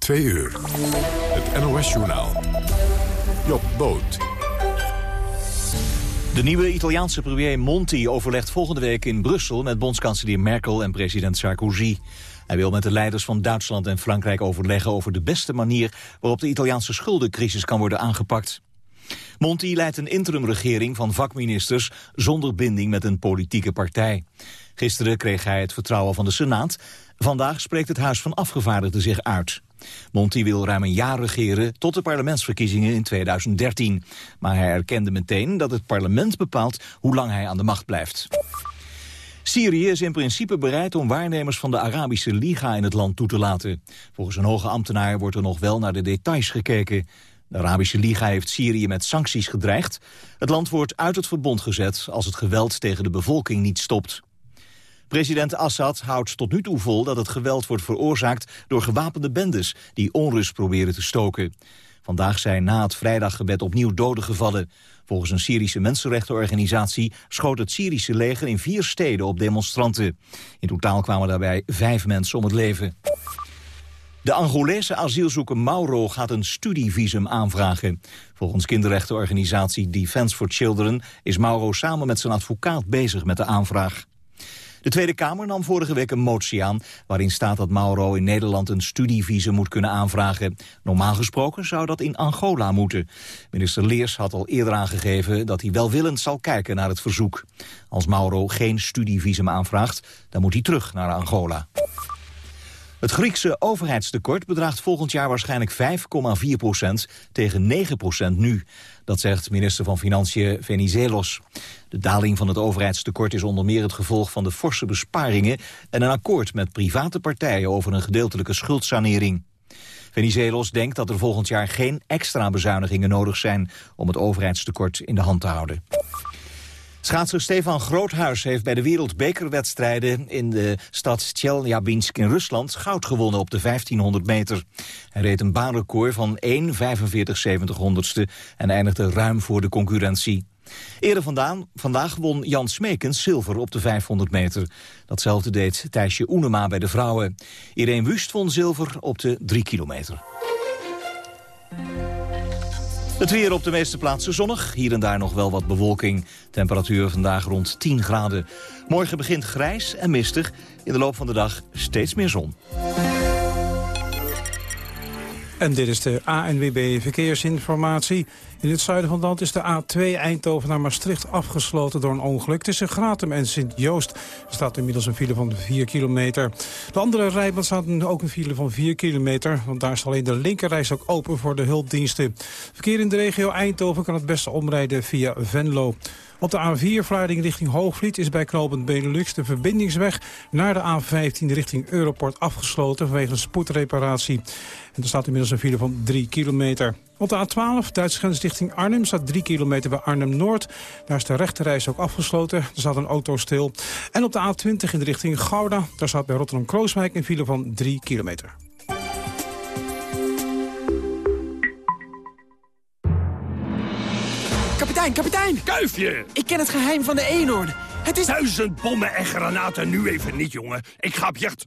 Twee uur. Het NOS-journaal. Job Boot. De nieuwe Italiaanse premier Monti overlegt volgende week in Brussel... met bondskanselier Merkel en president Sarkozy. Hij wil met de leiders van Duitsland en Frankrijk overleggen... over de beste manier waarop de Italiaanse schuldencrisis kan worden aangepakt. Monti leidt een interimregering van vakministers... zonder binding met een politieke partij. Gisteren kreeg hij het vertrouwen van de Senaat. Vandaag spreekt het Huis van Afgevaardigden zich uit. Monti wil ruim een jaar regeren tot de parlementsverkiezingen in 2013. Maar hij erkende meteen dat het parlement bepaalt hoe lang hij aan de macht blijft. Syrië is in principe bereid om waarnemers van de Arabische Liga in het land toe te laten. Volgens een hoge ambtenaar wordt er nog wel naar de details gekeken. De Arabische Liga heeft Syrië met sancties gedreigd. Het land wordt uit het verbond gezet als het geweld tegen de bevolking niet stopt. President Assad houdt tot nu toe vol dat het geweld wordt veroorzaakt door gewapende bendes die onrust proberen te stoken. Vandaag zijn na het vrijdaggebed opnieuw doden gevallen. Volgens een Syrische mensenrechtenorganisatie schoot het Syrische leger in vier steden op demonstranten. In totaal kwamen daarbij vijf mensen om het leven. De Angolese asielzoeker Mauro gaat een studievisum aanvragen. Volgens kinderrechtenorganisatie Defence for Children is Mauro samen met zijn advocaat bezig met de aanvraag. De Tweede Kamer nam vorige week een motie aan... waarin staat dat Mauro in Nederland een studievisum moet kunnen aanvragen. Normaal gesproken zou dat in Angola moeten. Minister Leers had al eerder aangegeven dat hij welwillend zal kijken naar het verzoek. Als Mauro geen studievisum aanvraagt, dan moet hij terug naar Angola. Het Griekse overheidstekort bedraagt volgend jaar waarschijnlijk 5,4 procent tegen 9 procent nu. Dat zegt minister van Financiën Venizelos. De daling van het overheidstekort is onder meer het gevolg van de forse besparingen en een akkoord met private partijen over een gedeeltelijke schuldsanering. Venizelos denkt dat er volgend jaar geen extra bezuinigingen nodig zijn om het overheidstekort in de hand te houden. Schaatser Stefan Groothuis heeft bij de wereldbekerwedstrijden in de stad Tjeljabinsk in Rusland goud gewonnen op de 1500 meter. Hij reed een baanrecord van 1,45 honderdste en eindigde ruim voor de concurrentie. Eerder vandaan, vandaag won Jan Smekens zilver op de 500 meter. Datzelfde deed Thijsje Oenema bij de vrouwen. Irene Wust won zilver op de 3 kilometer. Het weer op de meeste plaatsen zonnig. Hier en daar nog wel wat bewolking. Temperatuur vandaag rond 10 graden. Morgen begint grijs en mistig. In de loop van de dag steeds meer zon. En dit is de ANWB Verkeersinformatie. In het zuiden van het land is de A2 Eindhoven naar Maastricht afgesloten door een ongeluk. Tussen Gratum en Sint-Joost staat inmiddels een file van 4 kilometer. De andere rijbaan staat ook een file van 4 kilometer. Want daar is alleen de linkerreis ook open voor de hulpdiensten. Verkeer in de regio Eindhoven kan het beste omrijden via Venlo. Op de A4 Vlaarding richting Hoogvliet is bij knooppunt Benelux de verbindingsweg naar de A15 richting Europort afgesloten vanwege een spoedreparatie. En er staat inmiddels een file van 3 kilometer. Op de A12, Duitse grens richting Arnhem, staat 3 kilometer bij Arnhem-Noord. Daar is de rechterreis ook afgesloten. Er staat een auto stil. En op de A20 in de richting Gouda, daar staat bij Rotterdam-Krooswijk een file van 3 kilometer. Kapitein, kapitein! Kuifje! Ik ken het geheim van de eenhoorn. Het is... Duizend bommen en granaten nu even niet, jongen. Ik ga op jacht.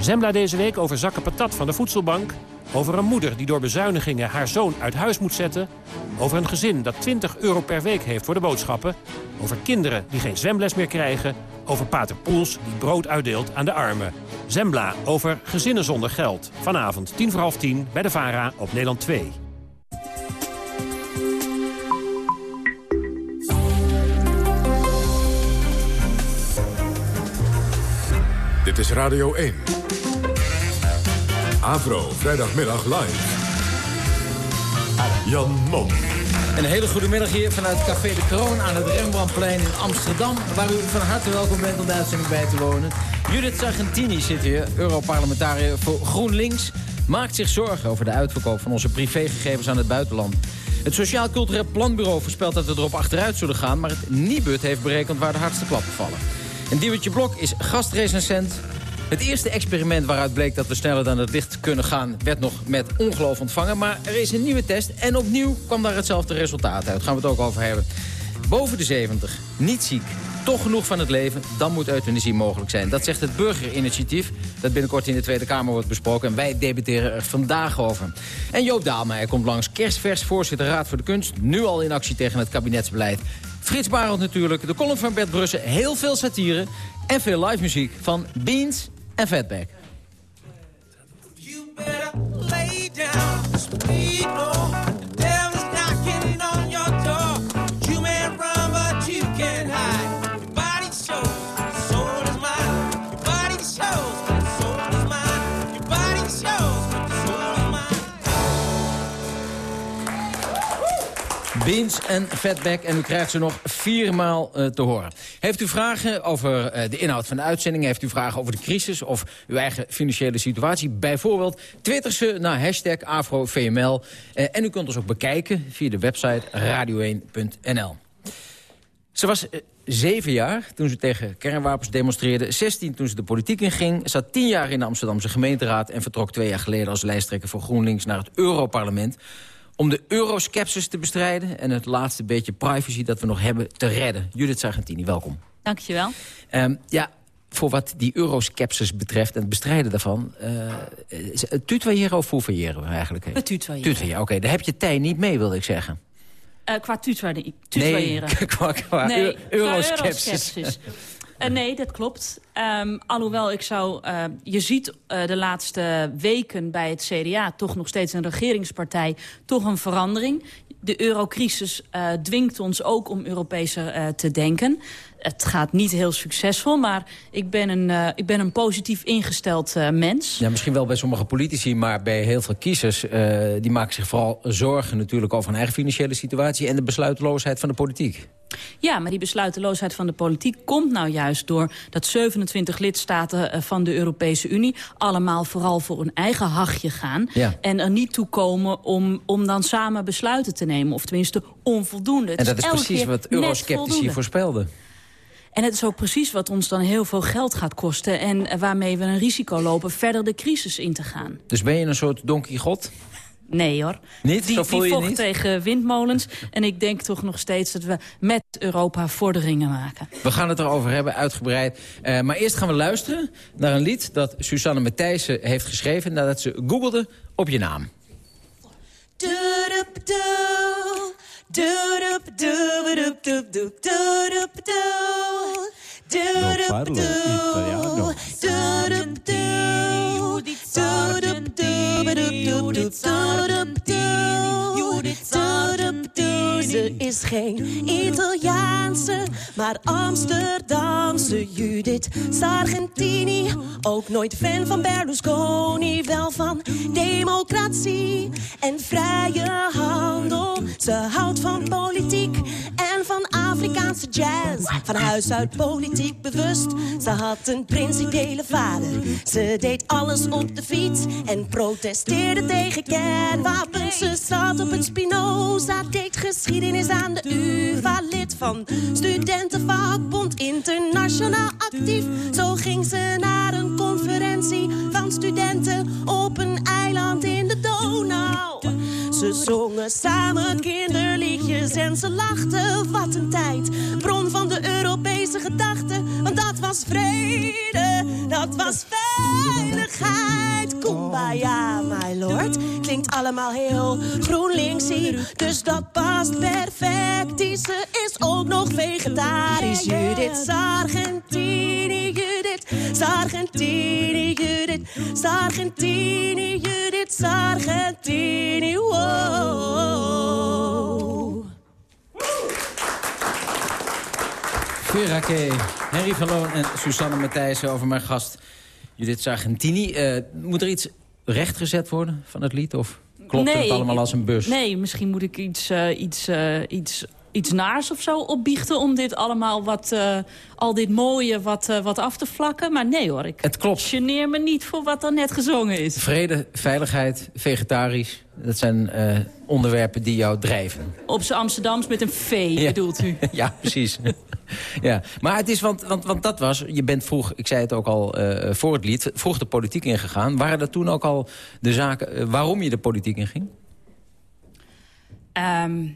Zembla deze week over zakken patat van de voedselbank. Over een moeder die door bezuinigingen haar zoon uit huis moet zetten. Over een gezin dat 20 euro per week heeft voor de boodschappen. Over kinderen die geen zwemles meer krijgen. Over pater Poels die brood uitdeelt aan de armen. Zembla over gezinnen zonder geld. Vanavond 10 voor half 10 bij de VARA op Nederland 2. Dit is Radio 1. Avro, vrijdagmiddag live. Jan Mom. Een hele goede middag hier vanuit Café de Kroon aan het Rembrandtplein in Amsterdam... waar u van harte welkom bent om de uitzending bij te wonen. Judith Sargentini zit hier, Europarlementariër voor GroenLinks... maakt zich zorgen over de uitverkoop van onze privégegevens aan het buitenland. Het Sociaal Cultureel Planbureau voorspelt dat we erop achteruit zullen gaan... maar het Nibud heeft berekend waar de hardste klappen vallen. En Diewertje Blok is gastrecensent. Het eerste experiment waaruit bleek dat we sneller dan het licht kunnen gaan... werd nog met ongeloof ontvangen. Maar er is een nieuwe test en opnieuw kwam daar hetzelfde resultaat uit. Daar gaan we het ook over hebben. Boven de 70, niet ziek, toch genoeg van het leven... dan moet euthanasie mogelijk zijn. Dat zegt het burgerinitiatief dat binnenkort in de Tweede Kamer wordt besproken. En wij debatteren er vandaag over. En Joop Daalmeijer komt langs kerstvers voorzitter Raad voor de Kunst... nu al in actie tegen het kabinetsbeleid. Frits Barend natuurlijk, de column van Bert Brussen, heel veel satire... en veel live muziek van Beans en Fatback. Beans en Fatback. En u krijgt ze nog viermaal uh, te horen. Heeft u vragen over uh, de inhoud van de uitzending? Heeft u vragen over de crisis of uw eigen financiële situatie? Bijvoorbeeld twitter ze naar hashtag AfroVML. Uh, en u kunt ons ook bekijken via de website radio1.nl. Ze was zeven jaar toen ze tegen kernwapens demonstreerde. 16 toen ze de politiek inging. Zat tien jaar in de Amsterdamse gemeenteraad... en vertrok twee jaar geleden als lijsttrekker voor GroenLinks naar het Europarlement om de euroskepsis te bestrijden... en het laatste beetje privacy dat we nog hebben te redden. Judith Sargentini, welkom. Dankjewel. Um, ja, voor wat die euroskepsis betreft en het bestrijden daarvan... Uh, tutoyeren of fouveyeren we eigenlijk? We tutoyeren. Tutoyeren, oké. Okay. Daar heb je tij niet mee, wil ik zeggen. Uh, qua tutoyeren. Nee, qua, qua nee, euroskepsis. Uh, nee, dat klopt. Um, alhoewel ik zou... Uh, je ziet uh, de laatste weken bij het CDA toch nog steeds een regeringspartij... toch een verandering. De eurocrisis dwingt ons ook om Europeeser te denken. Het gaat niet heel succesvol, maar ik ben een, ik ben een positief ingesteld mens. Ja, misschien wel bij sommige politici, maar bij heel veel kiezers... die maken zich vooral zorgen natuurlijk over hun eigen financiële situatie... en de besluiteloosheid van de politiek. Ja, maar die besluiteloosheid van de politiek komt nou juist door dat 27 lidstaten van de Europese Unie allemaal vooral voor hun eigen hachje gaan. Ja. En er niet toe komen om, om dan samen besluiten te nemen. Of tenminste onvoldoende. En dat is precies wat eurosceptici voorspelden. En het is ook precies wat ons dan heel veel geld gaat kosten... en waarmee we een risico lopen verder de crisis in te gaan. Dus ben je een soort Don Quixote? Nee hoor. Niet? Die, Zo voel die je vocht niet? tegen windmolens. En ik denk toch nog steeds dat we met Europa vorderingen maken. We gaan het erover hebben, uitgebreid. Uh, maar eerst gaan we luisteren naar een lied dat Susanne Matthijssen heeft geschreven... nadat ze googelde op je naam. Doop doop doop doop doop doop doop doop. Parlo italiano. Ze is geen Italiaanse, maar Amsterdamse Judith Sargentini. Ook nooit fan van Berlusconi, wel van democratie en vrije handel. Ze houdt van politiek en van Afrikaanse jazz. Van huis uit politiek bewust. Ze had een principiële vader. Ze deed alles op de fiets en protesteerde tegen kernwapens. Ze zat op het Spinoza, deed geschiedenis aan de UvA. Lid van Studentenvakbond, internationaal actief. Zo ging ze naar een conferentie van studenten op een eiland in de Donau. Ze zongen samen kinderliedjes en ze lachten. Wat een tijd, bron van de Europese gedachten. Want dat was vrede, dat was veiligheid. Kumbaya, my lord. Klinkt allemaal heel GroenLinksie, dus dat past perfect. Die ze is ook nog vegetarisch. Judith Sargentini, Judith Sargentini, Judith Sargentini, Judith Vera K., Henry van Loon en Susanne Matthijssen over mijn gast Judith Sargentini. Uh, moet er iets rechtgezet worden van het lied? Of klopt nee, het allemaal als een bus? Nee, misschien moet ik iets, uh, iets, uh, iets iets naars of zo opbiechten... om dit allemaal wat, eh, al dit mooie wat, eh, wat af te vlakken. Maar nee hoor, ik Het klopt. geneer me niet voor wat er net gezongen is. Vrede, veiligheid, vegetarisch. Dat zijn eh, onderwerpen die jou drijven. Op z'n Amsterdams met een V, bedoelt u? ja, precies. ja. Maar het is, want, want, want dat was, je bent vroeg, ik zei het ook al voor het lied... vroeg de politiek ingegaan. Waren dat toen ook al de zaken waarom je de politiek inging? Ehm,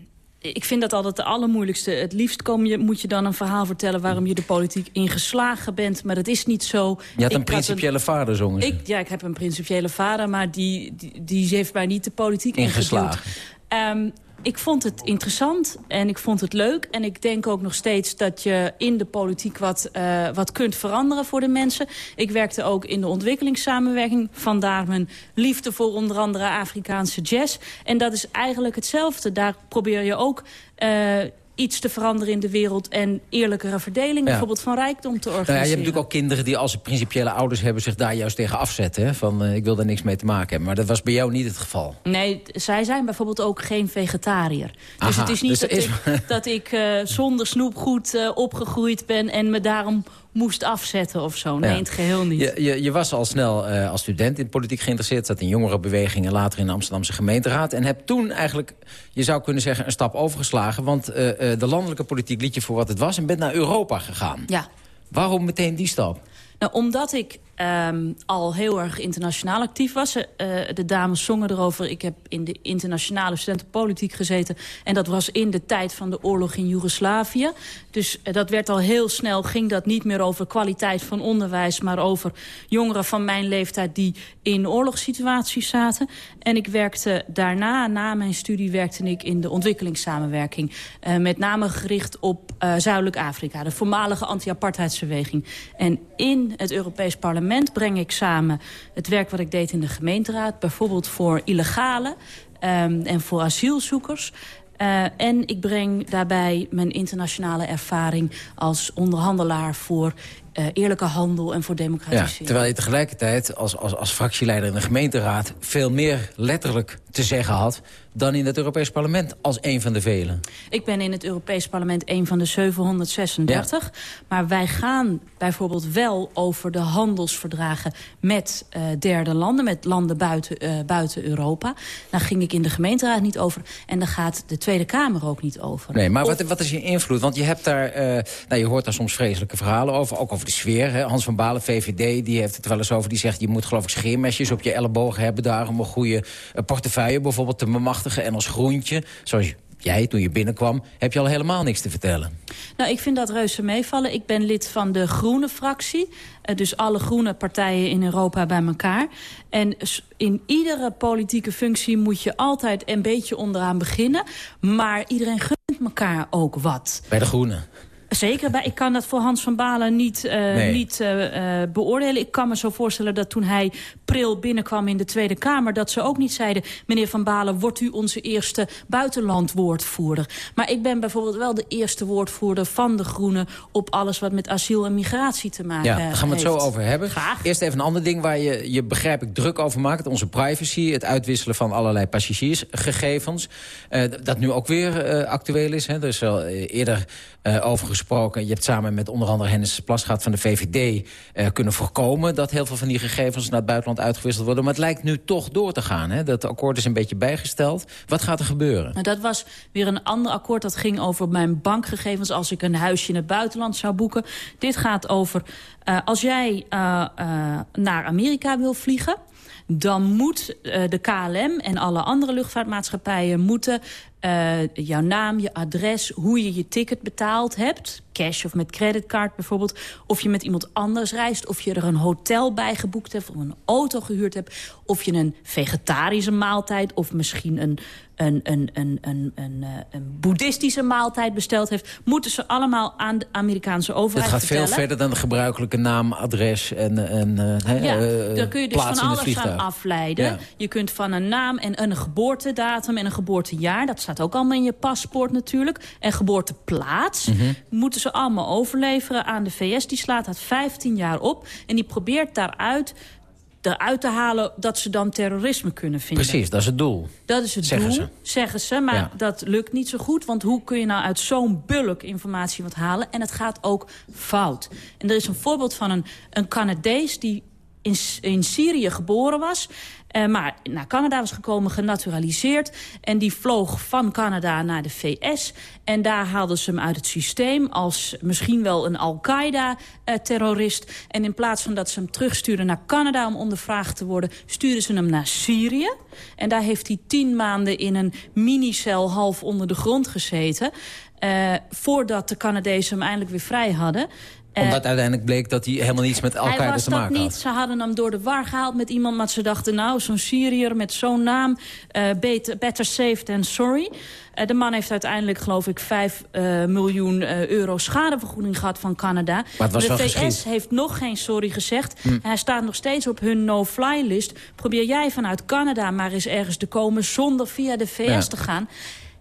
ik vind dat altijd de allermoeilijkste. Het liefst kom je, moet je dan een verhaal vertellen... waarom je de politiek ingeslagen bent. Maar dat is niet zo. Je had Ik een principiële vader, zongen. Ik, ja, ik heb een principiële vader, maar die, die, die heeft mij niet de politiek Ingeslagen. ingeduwd. Ik vond het interessant en ik vond het leuk. En ik denk ook nog steeds dat je in de politiek wat, eh, wat kunt veranderen voor de mensen. Ik werkte ook in de ontwikkelingssamenwerking. Vandaar mijn liefde voor onder andere Afrikaanse jazz. En dat is eigenlijk hetzelfde. Daar probeer je ook... eh, iets te veranderen in de wereld en eerlijkere verdeling Ja. bijvoorbeeld van rijkdom te Nou organiseren. ja, je hebt natuurlijk ook kinderen die als ze principiële ouders hebben... zich daar juist tegen afzetten. Hè? Van, eh, ik wil daar niks mee te maken hebben. Maar dat was bij jou niet het geval. Nee, zij zijn bijvoorbeeld ook geen vegetariër. Dus het is niet dus dat, is- ik, dat ik eh, zonder snoepgoed eh, opgegroeid ben... en me daarom moest afzetten of zo. Nee, Ja. in het geheel niet. Je, je, je was al snel eh, als student in politiek geïnteresseerd. Zat in jongerenbeweging en later in de Amsterdamse gemeenteraad. En heb toen eigenlijk, je zou kunnen zeggen, een stap overgeslagen. Want eh, eh, de landelijke politiek liet je voor wat het was. En bent naar Europa gegaan. Ja. Waarom meteen die stap? Nou, omdat ik ehm, al heel erg internationaal actief was. Eh, de dames zongen erover. Ik heb in de internationale studentenpolitiek gezeten. En dat was in de tijd van de oorlog in Joegoslavië. Dus eh, dat werd al heel snel, ging dat niet meer over kwaliteit van onderwijs... maar over jongeren van mijn leeftijd die in oorlogssituaties zaten. En ik werkte daarna, na mijn studie, werkte ik in de ontwikkelingssamenwerking. Eh, met name gericht op Zuidelijk Afrika, de voormalige anti-apartheidsbeweging. En in het Europees Parlement breng ik samen het werk wat ik deed in de gemeenteraad. Bijvoorbeeld voor illegale ehm, en voor asielzoekers. Eh, en ik breng daarbij mijn internationale ervaring als onderhandelaar voor eh, eerlijke handel en voor Ja, democratisering. terwijl je tegelijkertijd als, als, als fractieleider in de gemeenteraad... veel meer letterlijk te zeggen had dan in het Europees Parlement als een van de velen. Ik ben in het Europees Parlement een van de 736. Maar wij gaan bijvoorbeeld wel over de handelsverdragen met eh, derde landen. Met landen buiten, eh, buiten Europa. Daar ging ik in de gemeenteraad niet over. En daar gaat de Tweede Kamer ook niet over. Nee, maar wat, wat is je invloed? Want je hebt daar, eh, nou, je hoort daar soms vreselijke verhalen over. Ook over de sfeer. Hè? Hans van Balen, VVD, die heeft het wel eens over. Die zegt, je moet geloof ik scheermesjes op je ellebogen hebben... daar om een goede eh, portefeuille bijvoorbeeld te bemachtigen. En als groentje, zoals jij toen je binnenkwam... heb je al helemaal niks te vertellen. Nou, ik vind dat reuze meevallen. Ik ben lid van de groene fractie. Eh, dus alle groene partijen in Europa bij elkaar. En in iedere politieke functie moet je altijd een beetje onderaan beginnen. Maar iedereen gunt elkaar ook wat. Bij de Groenen. Zeker, bij, ik kan dat voor Hans van Balen niet, eh, Nee. niet eh, eh, beoordelen. Ik kan me zo voorstellen dat toen hij pril binnenkwam in de Tweede Kamer... dat ze ook niet zeiden, meneer van Balen, wordt u onze eerste buitenlandwoordvoerder. Maar ik ben bijvoorbeeld wel de eerste woordvoerder van de Groenen... op alles wat met asiel en migratie te maken Ja, heeft. daar gaan we het zo over hebben. Eerst even een ander ding waar je, je begrijp ik druk over maakt. Onze privacy, het uitwisselen van allerlei passagiersgegevens. Dat nu ook weer actueel is. Hè. Er is al eerder over gesproken. Je hebt samen met onder andere Hennis Plasgaard van de VVD... eh, kunnen voorkomen dat heel veel van die gegevens naar het buitenland uitgewisseld worden. Maar het lijkt nu toch door te gaan. Hè. Dat akkoord is een beetje bijgesteld. Wat gaat er gebeuren? Nou, dat was weer een ander akkoord. Dat ging over mijn bankgegevens als ik een huisje in het buitenland zou boeken. Dit gaat over eh, als jij eh, naar Amerika wil vliegen... dan moet de KLM en alle andere luchtvaartmaatschappijen moeten... eh, jouw naam, je adres, hoe je je ticket betaald hebt... cash of met creditcard bijvoorbeeld... of je met iemand anders reist... of je er een hotel bij geboekt hebt... of een auto gehuurd hebt... of je een vegetarische maaltijd... of misschien een, een, een, een, een, een, eh, een boeddhistische maaltijd besteld heeft... moeten ze allemaal aan de Amerikaanse Het overheid gaat veel verder dan de gebruikelijke naam, adres en, en eh, Ja, daar kun je dus van het alles aan vliegtuig. afleiden. Ja. Je kunt van een naam en een geboortedatum en een geboortejaar... dat staat ook allemaal in je paspoort natuurlijk. En geboorteplaats Mhm. moeten ze allemaal overleveren aan de VS. Die slaat dat 15 jaar op en die probeert daaruit eruit te halen dat ze dan terrorisme kunnen vinden. Precies, dat is het doel. Dat is het Zeggen doel, ze. zeggen ze. Maar Ja. dat lukt niet zo goed. Want hoe kun je nou uit zo'n bulk informatie wat halen? En het gaat ook fout. En er is een voorbeeld van een, een Canadees die in, in Syrië geboren was... eh, maar naar Canada was gekomen, genaturaliseerd. En die vloog van Canada naar de VS. En daar haalden ze hem uit het systeem als misschien wel een Al-Qaeda-terrorist. en in plaats van dat ze hem terugstuurden naar Canada om ondervraagd te worden... stuurden ze hem naar Syrië. En daar heeft hij tien maanden in een minicel half onder de grond gezeten... eh, voordat de Canadezen hem eindelijk weer vrij hadden... Eh, Omdat uiteindelijk bleek dat hij helemaal niets met Al-Qaeda was te dat maken niet. had. Ze hadden hem door de war gehaald met iemand... maar ze dachten, nou, zo'n Syriër met zo'n naam... eh, beter, better safe than sorry. Eh, de man heeft uiteindelijk, geloof ik, 5 eh, miljoen euro schadevergoeding gehad van Canada. De VS geschied. heeft nog geen sorry gezegd. Hm. Hij staat nog steeds op hun no-fly list. Probeer jij vanuit Canada maar eens ergens te komen... zonder via de VS Ja. te gaan.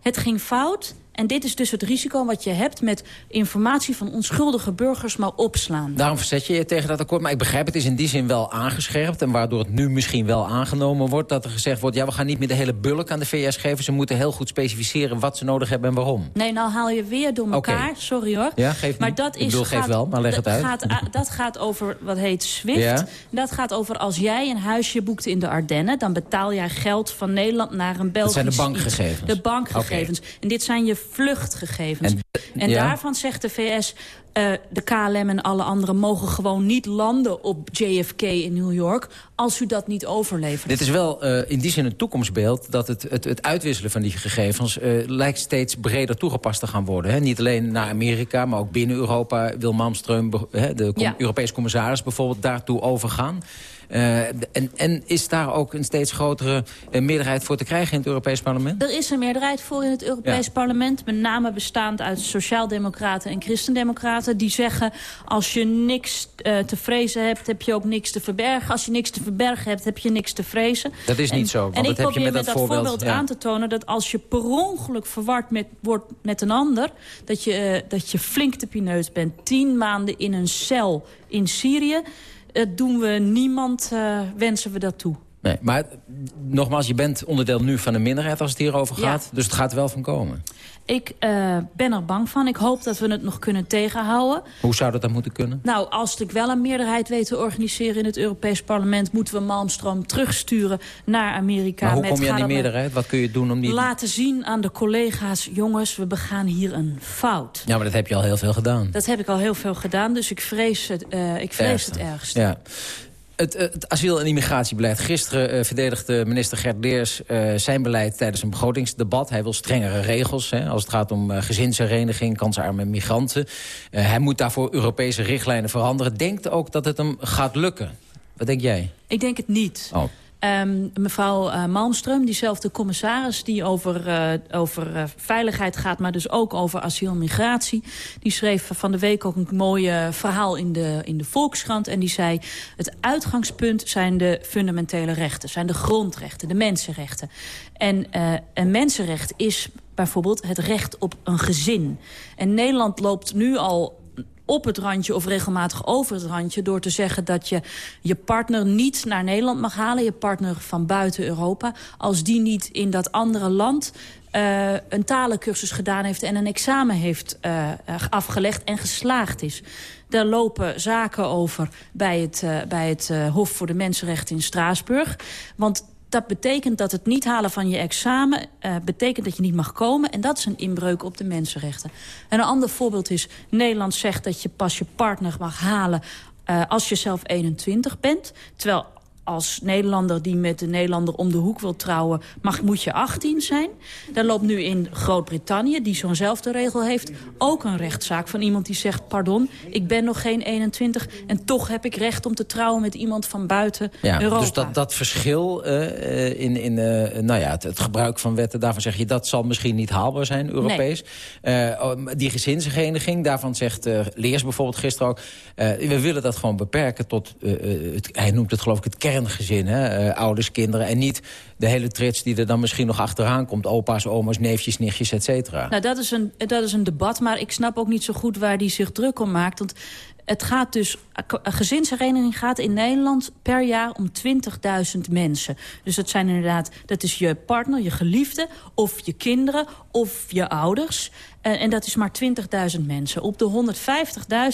Het ging fout. En dit is dus het risico wat je hebt met informatie van onschuldige burgers maar opslaan. Daarom verzet je je tegen dat akkoord. Maar ik begrijp, het is in die zin wel aangescherpt. En waardoor het nu misschien wel aangenomen wordt... dat er gezegd wordt, ja, we gaan niet meer de hele bulk aan de VS geven. Ze moeten heel goed specificeren wat ze nodig hebben en waarom. Nee, nou haal je weer door elkaar. Sorry hoor. Ja, geef maar dat Ik is, bedoel, geef gaat, wel, maar leg het dat uit. Gaat, dat gaat over wat heet SWIFT. Ja. Dat gaat over als jij een huisje boekt in de Ardennen... dan betaal jij geld van Nederland naar een Belgisch zijn de iets. bankgegevens. De bankgegevens. En dit zijn je vluchtgegevens. En- En, ja. daarvan zegt de VS... eh, de KLM en alle anderen mogen gewoon niet landen op JFK in New York... als u dat niet overlevert. Dit is wel eh, in die zin een toekomstbeeld... dat het, het, het uitwisselen van die gegevens... eh, lijkt steeds breder toegepast te gaan worden. Hè? Niet alleen naar Amerika, maar ook binnen Europa... wil Malmström, de com- Ja. Europese commissaris... bijvoorbeeld daartoe overgaan. Eh, en, en is daar ook een steeds grotere eh, meerderheid voor te krijgen in het Europees parlement? Er is een meerderheid voor in het Europees Ja. parlement. Met name bestaand uit sociaaldemocraten en christendemocraten. Die zeggen, als je niks eh, te vrezen hebt, heb je ook niks te verbergen. Als je niks te verbergen hebt, heb je niks te vrezen. Dat is niet zo, want en dat ik heb je probeer met dat voorbeeld, ja. aan te tonen dat als je per ongeluk verward met, wordt met een ander... Dat je, dat je flink te pineut bent. Tien maanden in een cel in Syrië. Dat doen we niemand, eh, wensen we dat toe. Nee, maar nogmaals, je bent onderdeel nu van een minderheid als het hierover Ja. gaat. Dus het gaat er wel van komen. Ik eh, ben er bang van. Ik hoop dat we het nog kunnen tegenhouden. Hoe zou dat dan moeten kunnen? Nou, als ik wel een meerderheid weet te organiseren in het Europees parlement... moeten we Malmstroom terugsturen naar Amerika. maar hoe met kom je aan die meerderheid? Wat kun je doen om die... Laten zien aan de collega's, jongens, we begaan hier een fout. Ja, maar dat heb je al heel veel gedaan. Dat heb ik al heel veel gedaan, dus ik vrees het, eh, ik vrees het ergst. Ja. Het, eh, het asiel- en immigratiebeleid. Gisteren eh, verdedigde minister Gert Leers eh, zijn beleid tijdens een begrotingsdebat. Hij wil strengere regels hè, als het gaat om eh, gezinshereniging, kansarme migranten. Hij moet daarvoor Europese richtlijnen veranderen. Denkt ook dat het hem gaat lukken? Wat denk jij? Ik denk het niet. Oh. Ehm, mevrouw eh, Malmström, diezelfde commissaris die over, eh, over eh, veiligheid gaat... maar dus ook over asiel en migratie... die schreef van de week ook een mooi verhaal in de, in de Volkskrant... en die zei, het uitgangspunt zijn de fundamentele rechten... zijn de grondrechten, de mensenrechten. En een mensenrecht is bijvoorbeeld het recht op een gezin. En Nederland loopt nu al op het randje of regelmatig over het randje... door te zeggen dat je je partner niet naar Nederland mag halen... je partner van buiten Europa... als die niet in dat andere land eh, een talencursus gedaan heeft... en een examen heeft eh, afgelegd en geslaagd is. Daar lopen zaken over bij het, eh, bij het Hof voor de Mensenrechten in Straatsburg. Want dat betekent dat het niet halen van je examen... eh, betekent dat je niet mag komen. En dat is een inbreuk op de mensenrechten. En een ander voorbeeld is... Nederland zegt dat je pas je partner mag halen... eh, als je zelf 21 bent. Terwijl als Nederlander die met een Nederlander om de hoek wil trouwen... Mag, moet je 18 zijn. Daar loopt nu in Groot-Brittannië, die zo'nzelfde regel heeft... ook een rechtszaak van iemand die zegt... pardon, ik ben nog geen 21 en toch heb ik recht om te trouwen... met iemand van buiten Ja, Europa. dus dat, dat verschil eh, eh, in, in eh, nou ja, het, het gebruik van wetten... daarvan zeg je, dat zal misschien niet haalbaar zijn, Europees. Oh, die gezinshereniging, daarvan zegt Leers bijvoorbeeld gisteren ook... we willen dat gewoon beperken tot, het, hij noemt het geloof ik het kerngezin. Hè? eh, ouders, kinderen en niet de hele trits die er dan misschien nog achteraan komt. Opa's, oma's, neefjes, nichtjes, et cetera. Nou, dat is, een, dat is een debat, maar ik snap ook niet zo goed waar die zich druk om maakt. Want Het gaat dus, gezinshereniging gaat in Nederland per jaar om 20.000 mensen. Dus dat zijn inderdaad, dat is je partner, je geliefde, of je kinderen, of je ouders. En dat is maar 20.000 mensen. Op de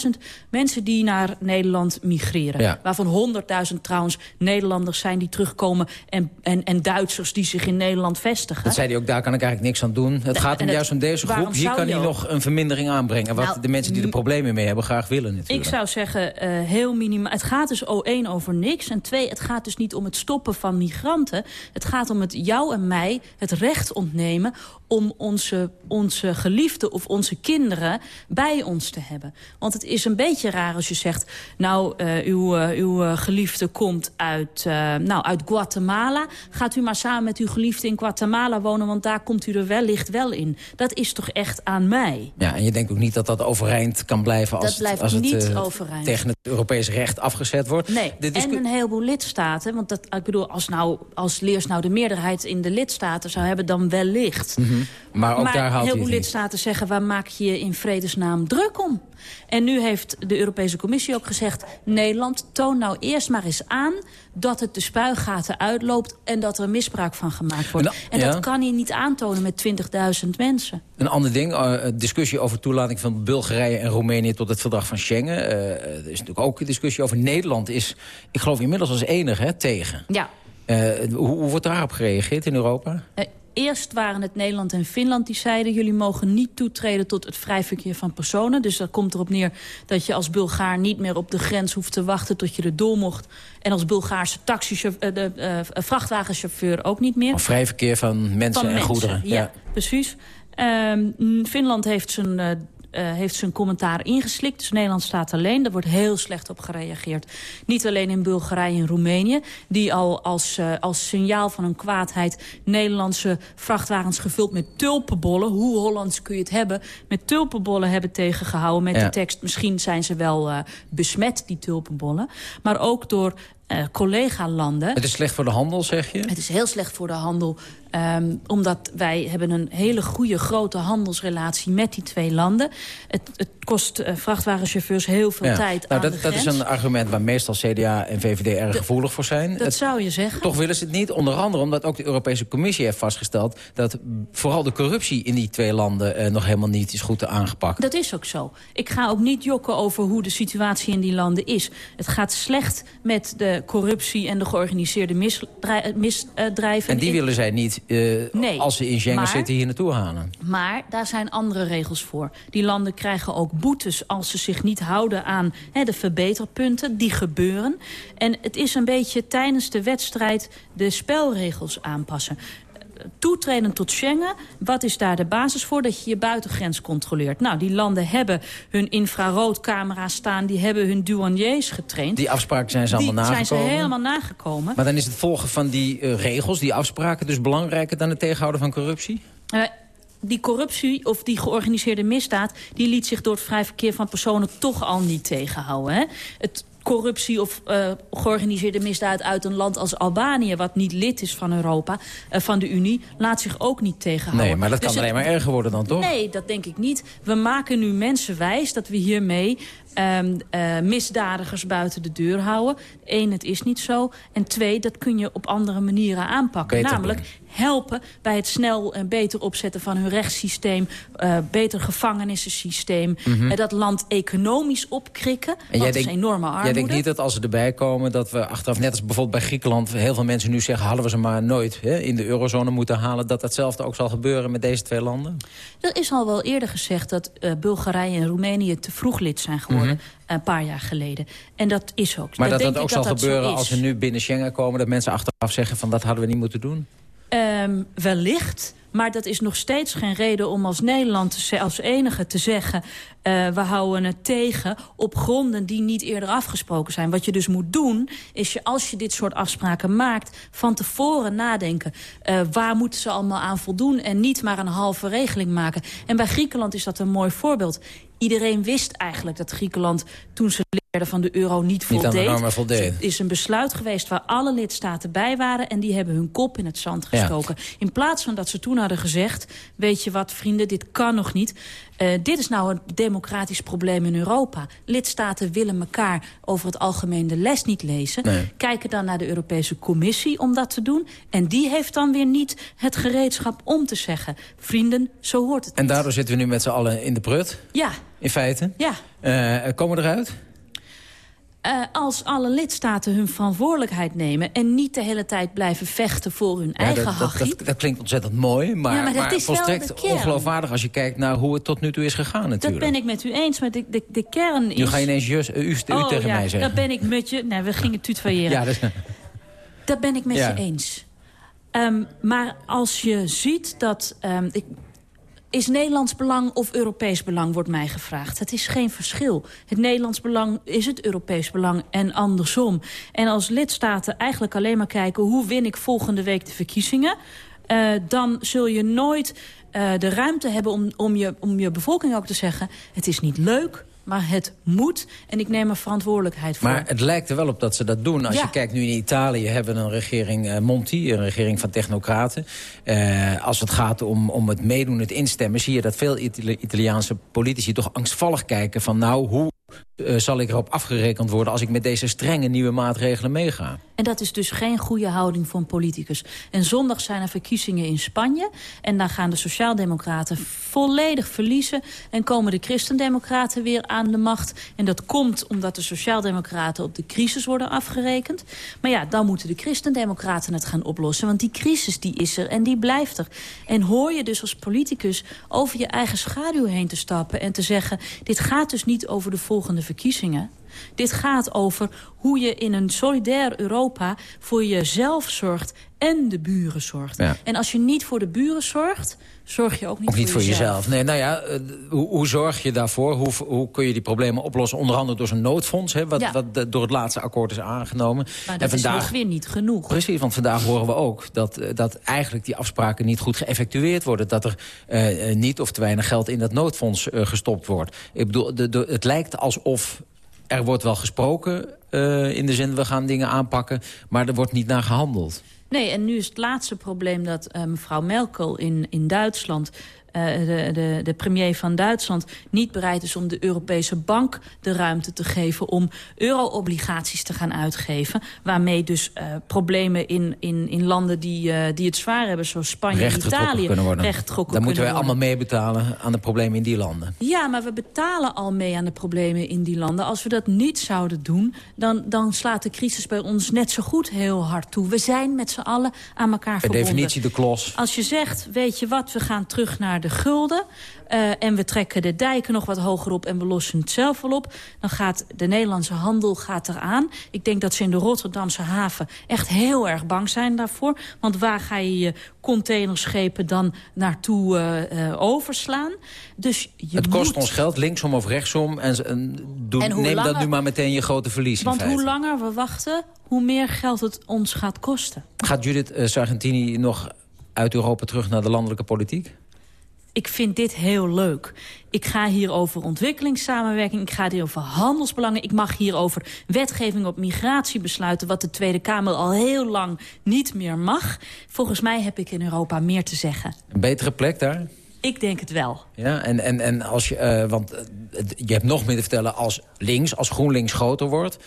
150.000 mensen die naar Nederland migreren. Ja. Waarvan 100.000 trouwens Nederlanders zijn die terugkomen... En, en, en Duitsers die zich in Nederland vestigen. Dat zei hij ook, daar kan ik eigenlijk niks aan doen. Het gaat het- juist om deze groep. Hier kan hij nog een vermindering aanbrengen. Wat Nou, de mensen die er problemen mee hebben graag willen natuurlijk. Ik zou zeggen, eh, heel minimaal. Het gaat dus o één over niks. En twee, het gaat dus niet om het stoppen van migranten. Het gaat om het jou en mij het recht ontnemen... om onze, onze geliefden of onze kinderen bij ons te hebben. Want het is een beetje raar als je zegt... nou, eh, uw, eh, uw eh, geliefde komt uit, nou, uit Guatemala. Gaat u maar samen met uw geliefde in Guatemala wonen... want daar komt u er wellicht wel in. Dat is toch echt aan mij? Ja, en je denkt ook niet dat dat overeind kan blijven... als, Dat blijft het, als niet het overeind. tegen het Europees recht afgezet wordt. Nee, en een heleboel lidstaten. Want dat, ik bedoel, als, nou, als Leers nou de meerderheid in de lidstaten zou hebben... dan wellicht. Mhm. Maar ook maar daar haalt het niet. lidstaten zeggen... waar maak je je in vredesnaam druk om? En nu heeft de Europese Commissie ook gezegd... Nederland, toon nou eerst maar eens aan... dat het de spuigaten uitloopt... en dat er misbruik van gemaakt wordt. En ja. dat kan je niet aantonen met 20.000 mensen. Een ander ding, eh, discussie over toelating van Bulgarije en Roemenië tot het verdrag van Schengen. Eh, er is natuurlijk ook een discussie over Nederland. Is, ik geloof inmiddels als enige hè, tegen. Ja, Eh, hoe, hoe wordt daarop gereageerd in Europa? Eh, Eerst waren het Nederland en Finland die zeiden... jullie mogen niet toetreden tot het vrij verkeer van personen. Dus dat komt erop neer dat je als Bulgaar niet meer op de grens hoeft te wachten... tot je er door mocht. En als Bulgaarse taxichauffeur, de, eh, vrachtwagenchauffeur ook niet meer. Of vrij verkeer van mensen Van en mensen, goederen. Ja, precies. Ehm, Finland heeft zijn, eh, eh, heeft zijn commentaar ingeslikt. Dus Nederland staat alleen. Daar wordt heel slecht op gereageerd. Niet alleen in Bulgarije en Roemenië. Die al als, eh, als signaal van hun kwaadheid... Nederlandse vrachtwagens gevuld met tulpenbollen... hoe Hollands kun je het hebben... met tulpenbollen hebben tegengehouden met Ja. de tekst... misschien zijn ze wel eh, besmet, die tulpenbollen. Maar ook door eh, collega-landen... Het is slecht voor de handel, zeg je? Het is heel slecht voor de handel. Ehm, omdat wij hebben een hele goede grote handelsrelatie met die twee landen. Het, het kost eh, vrachtwagenchauffeurs heel veel Ja. tijd nou, aan dat, dat is een argument waar meestal CDA en VVD erg gevoelig voor zijn. Dat Het- zou je zeggen. Toch willen ze het niet, onder andere omdat ook de Europese Commissie heeft vastgesteld... dat vooral de corruptie in die twee landen eh, nog helemaal niet is goed aangepakt. Dat is ook zo. Ik ga ook niet jokken over hoe de situatie in die landen is. Het gaat slecht met de corruptie en de georganiseerde misdrij- misdrijven. En die willen zij niet, eh, Nee, als ze in Schengen maar- zitten, hier naartoe halen. Maar daar zijn andere regels voor. Die landen krijgen ook boetes als ze zich niet houden aan hè, de verbeterpunten. Die gebeuren. En het is een beetje tijdens de wedstrijd de spelregels aanpassen. Toetreden tot Schengen, wat is daar de basis voor? Dat je je buitengrens controleert. Nou, die landen hebben hun infraroodcamera's staan... die hebben hun douaniers getraind. Die afspraken zijn ze Die allemaal zijn nagekomen. ze helemaal nagekomen. Maar dan is het volgen van die eh, regels, die afspraken... dus belangrijker dan het tegenhouden van corruptie? Eh, die corruptie of die georganiseerde misdaad... die liet zich door het vrij verkeer van personen toch al niet tegenhouden. Hè? Het corruptie of eh, georganiseerde misdaad uit een land als Albanië... wat niet lid is van Europa, eh, van de Unie, laat zich ook niet tegenhouden. Nee, maar dat kan Dus alleen het- maar erger worden dan, toch? Nee, dat denk ik niet. We maken nu mensen wijs dat we hiermee ehm, eh, misdadigers buiten de deur houden. Eén, het is niet zo. En twee, dat kun je op andere manieren aanpakken. Beter Namelijk helpen bij het snel en beter opzetten van hun rechtssysteem. eh, beter gevangenissensysteem. Eh, dat land economisch opkrikken. En jij is denkt, enorme armoede. jij denkt niet dat als ze erbij komen... dat we achteraf, net als bijvoorbeeld bij Griekenland... heel veel mensen nu zeggen, hadden we ze maar nooit hè, in de eurozone moeten halen... dat datzelfde ook zal gebeuren met deze twee landen? Er is al wel eerder gezegd dat eh, Bulgarije en Roemenië te vroeg lid zijn geworden. Mhm. Een paar jaar geleden. En dat is ook Maar dat denk dat ook zal dat gebeuren als we nu binnen Schengen komen... dat mensen achteraf zeggen van dat hadden we niet moeten doen? Ehm, wellicht, maar dat is nog steeds geen reden om als Nederland als enige te zeggen... eh, we houden het tegen op gronden die niet eerder afgesproken zijn. Wat je dus moet doen, is je, als je dit soort afspraken maakt... van tevoren nadenken, eh, waar moeten ze allemaal aan voldoen... en niet maar een halve regeling maken. En bij Griekenland is dat een mooi voorbeeld. Iedereen wist eigenlijk dat Griekenland, toen ze van de euro niet Niet aan de voldeed. normen voldeed. Het is een besluit geweest waar alle lidstaten bij waren... en die hebben hun kop in het zand Ja. gestoken. In plaats van dat ze toen hadden gezegd... weet je wat, vrienden, dit kan nog niet. Eh, dit is nou een democratisch probleem in Europa. Lidstaten willen elkaar over het algemeen de les niet lezen. Nee. Kijken dan naar de Europese Commissie om dat te doen. En die heeft dan weer niet het gereedschap om te zeggen... vrienden, zo hoort het En daardoor zitten we nu met z'n allen in de prut, Ja, in feite. ja. Eh, komen we eruit? Eh, als alle lidstaten hun verantwoordelijkheid nemen... en niet de hele tijd blijven vechten voor hun Ja, eigen dat, dat, hachie... dat, dat klinkt ontzettend mooi, maar, Ja, maar dat is volstrekt ongeloofwaardig als je kijkt naar hoe het tot nu toe is gegaan dat natuurlijk. ben ik met u eens, maar de, de, de kern is... Nu ga je ineens jus, u, u oh, tegen ja, mij zeggen. dat ben ik met je... Nee, we gingen tutoyeren. Ja, dus, Dat ben ik met je eens. Ehm, maar als je ziet dat... ehm, ik, is Nederlands belang of Europees belang, wordt mij gevraagd. Het is geen verschil. Het Nederlands belang is het Europees belang en andersom. En als lidstaten eigenlijk alleen maar kijken... hoe win ik volgende week de verkiezingen... eh, dan zul je nooit eh, de ruimte hebben om, om, je, om je bevolking ook te zeggen... het is niet leuk, maar het moet. En ik neem er verantwoordelijkheid voor. maar het lijkt er wel op dat ze dat doen. Als Ja. je kijkt nu in Italië hebben we een regering eh, Monti, een regering van technocraten. Eh, als het gaat om, om het meedoen, het instemmen... zie je dat veel Itali- Italiaanse politici toch angstvallig kijken van... nou, hoe eh, zal ik erop afgerekend worden als ik met deze strenge nieuwe maatregelen meega? En dat is dus geen goede houding voor een politicus. En zondag zijn er verkiezingen in Spanje. En daar gaan de sociaaldemocraten volledig verliezen. En komen de christendemocraten weer aan de macht. En dat komt omdat de sociaaldemocraten op de crisis worden afgerekend. Maar ja, dan moeten de christendemocraten het gaan oplossen. Want die crisis die is er en die blijft er. En hoor je dus als politicus over je eigen schaduw heen te stappen... en te zeggen, dit gaat dus niet over de volgende verkiezingen... Dit gaat over hoe je in een solidair Europa voor jezelf zorgt en de buren zorgt. Ja. En als je niet voor de buren zorgt, zorg je ook niet, Of niet voor jezelf. jezelf. Nee, nou ja, eh, hoe, hoe zorg je daarvoor? Hoe, hoe kun je die problemen oplossen? Onder andere door zo'n noodfonds, hè, wat, Ja. wat door het laatste akkoord is aangenomen. Maar dat is nog weer niet genoeg. Precies, want vandaag horen we ook dat, eh, dat eigenlijk die afspraken niet goed geëffectueerd worden. Dat er eh, eh, niet of te weinig geld in dat noodfonds eh, gestopt wordt. Ik bedoel, de, de, het lijkt alsof er wordt wel gesproken eh, in de zin we gaan dingen aanpakken, maar er wordt niet naar gehandeld. Nee, en nu is het laatste probleem dat eh, mevrouw Merkel in, in Duitsland... eh, de, de, de premier van Duitsland niet bereid is om de Europese bank de ruimte te geven... om euro-obligaties te gaan uitgeven. Waarmee dus eh, problemen in, in, in landen die, eh, die het zwaar hebben... zoals Spanje en Italië, kunnen worden. Dan moeten wij allemaal worden. meebetalen aan de problemen in die landen. Ja, maar we betalen al mee aan de problemen in die landen. Als we dat niet zouden doen, dan, dan slaat de crisis bij ons net zo goed heel hard toe. We zijn met z'n allen aan elkaar Per verbonden. definitie de klos. Als je zegt, weet je wat, we gaan terug naar de gulden... eh, en we trekken de dijken nog wat hoger op en we lossen het zelf wel op... dan gaat de Nederlandse handel gaat eraan. Ik denk dat ze in de Rotterdamse haven echt heel erg bang zijn daarvoor. Want waar ga je je containerschepen dan naartoe eh, eh, overslaan? Dus je het kost moet- ons geld, linksom of rechtsom. En, en doe, En hoe neem dat langer- nu maar meteen je grote verlies Want hoe langer we wachten, hoe meer geld het ons gaat kosten. Gaat Judith Sargentini nog uit Europa terug naar de landelijke politiek? Ik vind dit heel leuk. Ik ga hier over ontwikkelingssamenwerking, ik ga hier over handelsbelangen... ik mag hier over wetgeving op migratie besluiten... wat de Tweede Kamer al heel lang niet meer mag. Volgens mij heb ik in Europa meer te zeggen. Een betere plek daar? Ik denk het wel. Ja, en, en, en als je, eh, want eh, je hebt nog meer te vertellen als links, als GroenLinks groter wordt.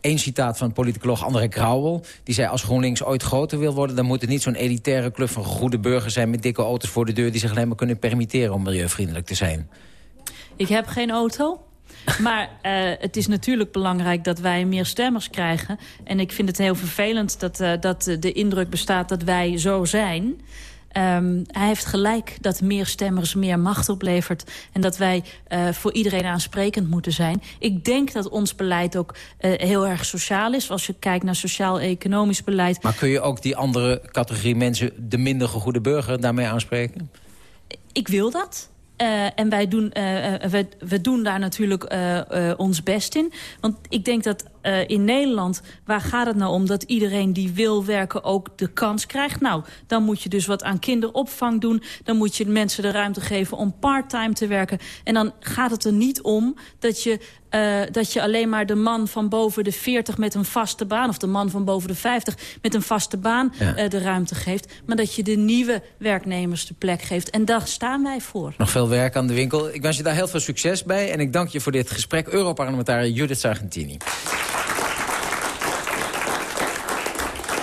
Eén citaat van politicoloog André Krauwel. Die zei, als GroenLinks ooit groter wil worden... dan moet het niet zo'n elitaire club van goede burgers zijn... met dikke auto's voor de deur die zich alleen maar kunnen permitteren... om milieuvriendelijk te zijn. Ik heb geen auto. Maar eh, het is natuurlijk belangrijk dat wij meer stemmers krijgen. En ik vind het heel vervelend dat, eh, dat eh, de indruk bestaat dat wij zo zijn. Ehm, hij heeft gelijk dat meer stemmers meer macht oplevert... en dat wij eh, voor iedereen aansprekend moeten zijn. Ik denk dat ons beleid ook eh, heel erg sociaal is. Als je kijkt naar sociaal-economisch beleid... Maar kun je ook die andere categorie mensen... de minder goede burger daarmee aanspreken? Ik wil dat. Eh, en wij doen, we, we doen daar natuurlijk ons best in. Want ik denk dat eh, in Nederland, waar gaat het nou om dat iedereen die wil werken ook de kans krijgt? Nou, dan moet je dus wat aan kinderopvang doen. Dan moet je mensen de ruimte geven om part-time te werken. En dan gaat het er niet om dat je uh, dat je alleen maar de man van boven de 40 met een vaste baan... of de man van boven de 50 met een vaste baan ja. uh, de ruimte geeft... maar dat je de nieuwe werknemers de plek geeft. En daar staan wij voor. Nog veel werk aan de winkel. Ik wens je daar heel veel succes bij. En ik dank je voor dit gesprek, Europarlementariër Judith Sargentini.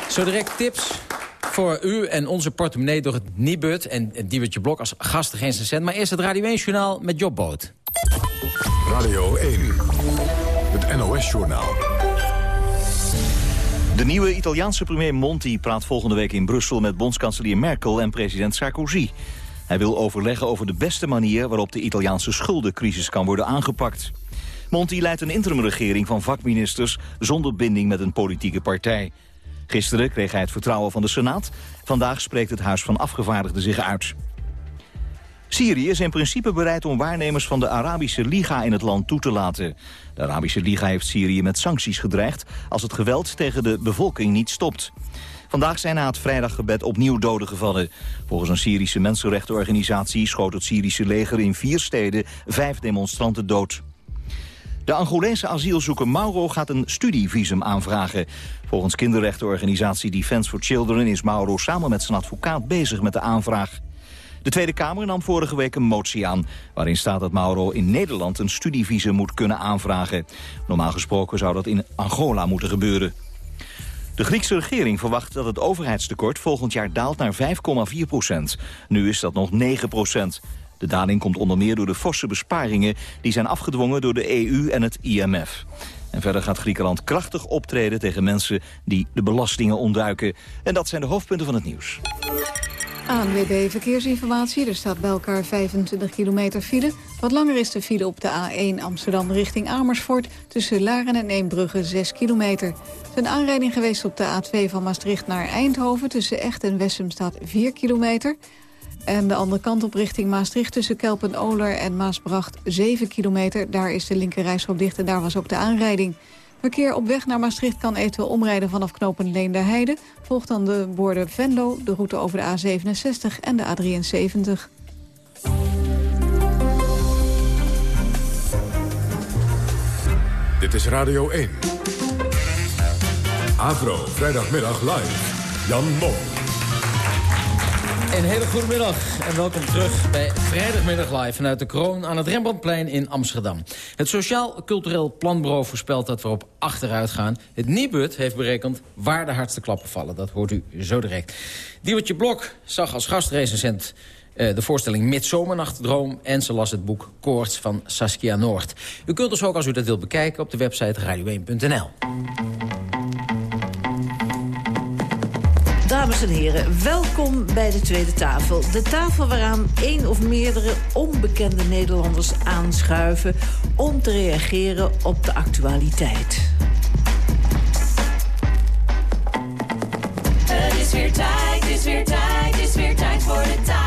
Zo direct tips voor u en onze portemonnee door het Nibud en het Diewertje Blok als gasten geen cent. Maar eerst het Radio 1-journaal met Jobboot. Radio 1, het NOS-journaal. De nieuwe Italiaanse premier Monti praat volgende week in Brussel... met bondskanselier Merkel en president Sarkozy. Hij wil overleggen over de beste manier... waarop de Italiaanse schuldencrisis kan worden aangepakt. Monti leidt een interimregering van vakministers... zonder binding met een politieke partij. Gisteren kreeg hij het vertrouwen van de Senaat. Vandaag spreekt het Huis van Afgevaardigden zich uit. Syrië is in principe bereid om waarnemers van de Arabische Liga in het land toe te laten. De Arabische Liga heeft Syrië met sancties gedreigd als het geweld tegen de bevolking niet stopt. Vandaag zijn na het vrijdaggebed opnieuw doden gevallen. Volgens een Syrische mensenrechtenorganisatie schoot het Syrische leger in vier steden vijf demonstranten dood. De Angolese asielzoeker Mauro gaat een studievisum aanvragen. Volgens kinderrechtenorganisatie Defence for Children is Mauro samen met zijn advocaat bezig met de aanvraag. De Tweede Kamer nam vorige week een motie aan... waarin staat dat Mauro in Nederland een studievisum moet kunnen aanvragen. Normaal gesproken zou dat in Angola moeten gebeuren. De Griekse regering verwacht dat het overheidstekort volgend jaar daalt naar 5,4 procent. Nu is dat nog 9 procent. De daling komt onder meer door de forse besparingen... die zijn afgedwongen door de EU en het IMF. En verder gaat Griekenland krachtig optreden tegen mensen die de belastingen ontduiken. En dat zijn de hoofdpunten van het nieuws. ANWB Verkeersinformatie. Er staat bij elkaar 25 kilometer file. Wat langer is de file op de A1 Amsterdam richting Amersfoort... tussen Laren en Eembrugge 6 kilometer. Er is een aanrijding geweest op de A2 van Maastricht naar Eindhoven... tussen Echt en Wessem staat 4 kilometer. En de andere kant op richting Maastricht tussen Kelpen-Oler en Maasbracht 7 kilometer. Daar is de linkerrijstrook dicht en daar was ook de aanrijding. Verkeer op weg naar Maastricht kan eventueel omrijden vanaf knopen Leende-Heide. Volgt dan de borden Venlo, de route over de A67 en de A73. Dit is Radio 1. Avro, vrijdagmiddag live. Jan Mom. Een hele goede middag en welkom terug bij Vrijdagmiddag Live... vanuit de Kroon aan het Rembrandtplein in Amsterdam. Het Sociaal Cultureel Planbureau voorspelt dat we op achteruit gaan. Het Nibud heeft berekend waar de hardste klappen vallen. Dat hoort u zo direct. Diewertje Blok zag als gastrecensent uh, de voorstelling Midzomernachtdroom... en ze las het boek Koorts van Saskia Noord. U kunt ons ook, als u dat wilt bekijken, op de website radio1.nl. Dames en heren, welkom bij de Tweede Tafel. De tafel waaraan één of meerdere onbekende Nederlanders aanschuiven... om te reageren op de actualiteit. Het is weer tijd, het is weer tijd, het is weer tijd voor de tafel.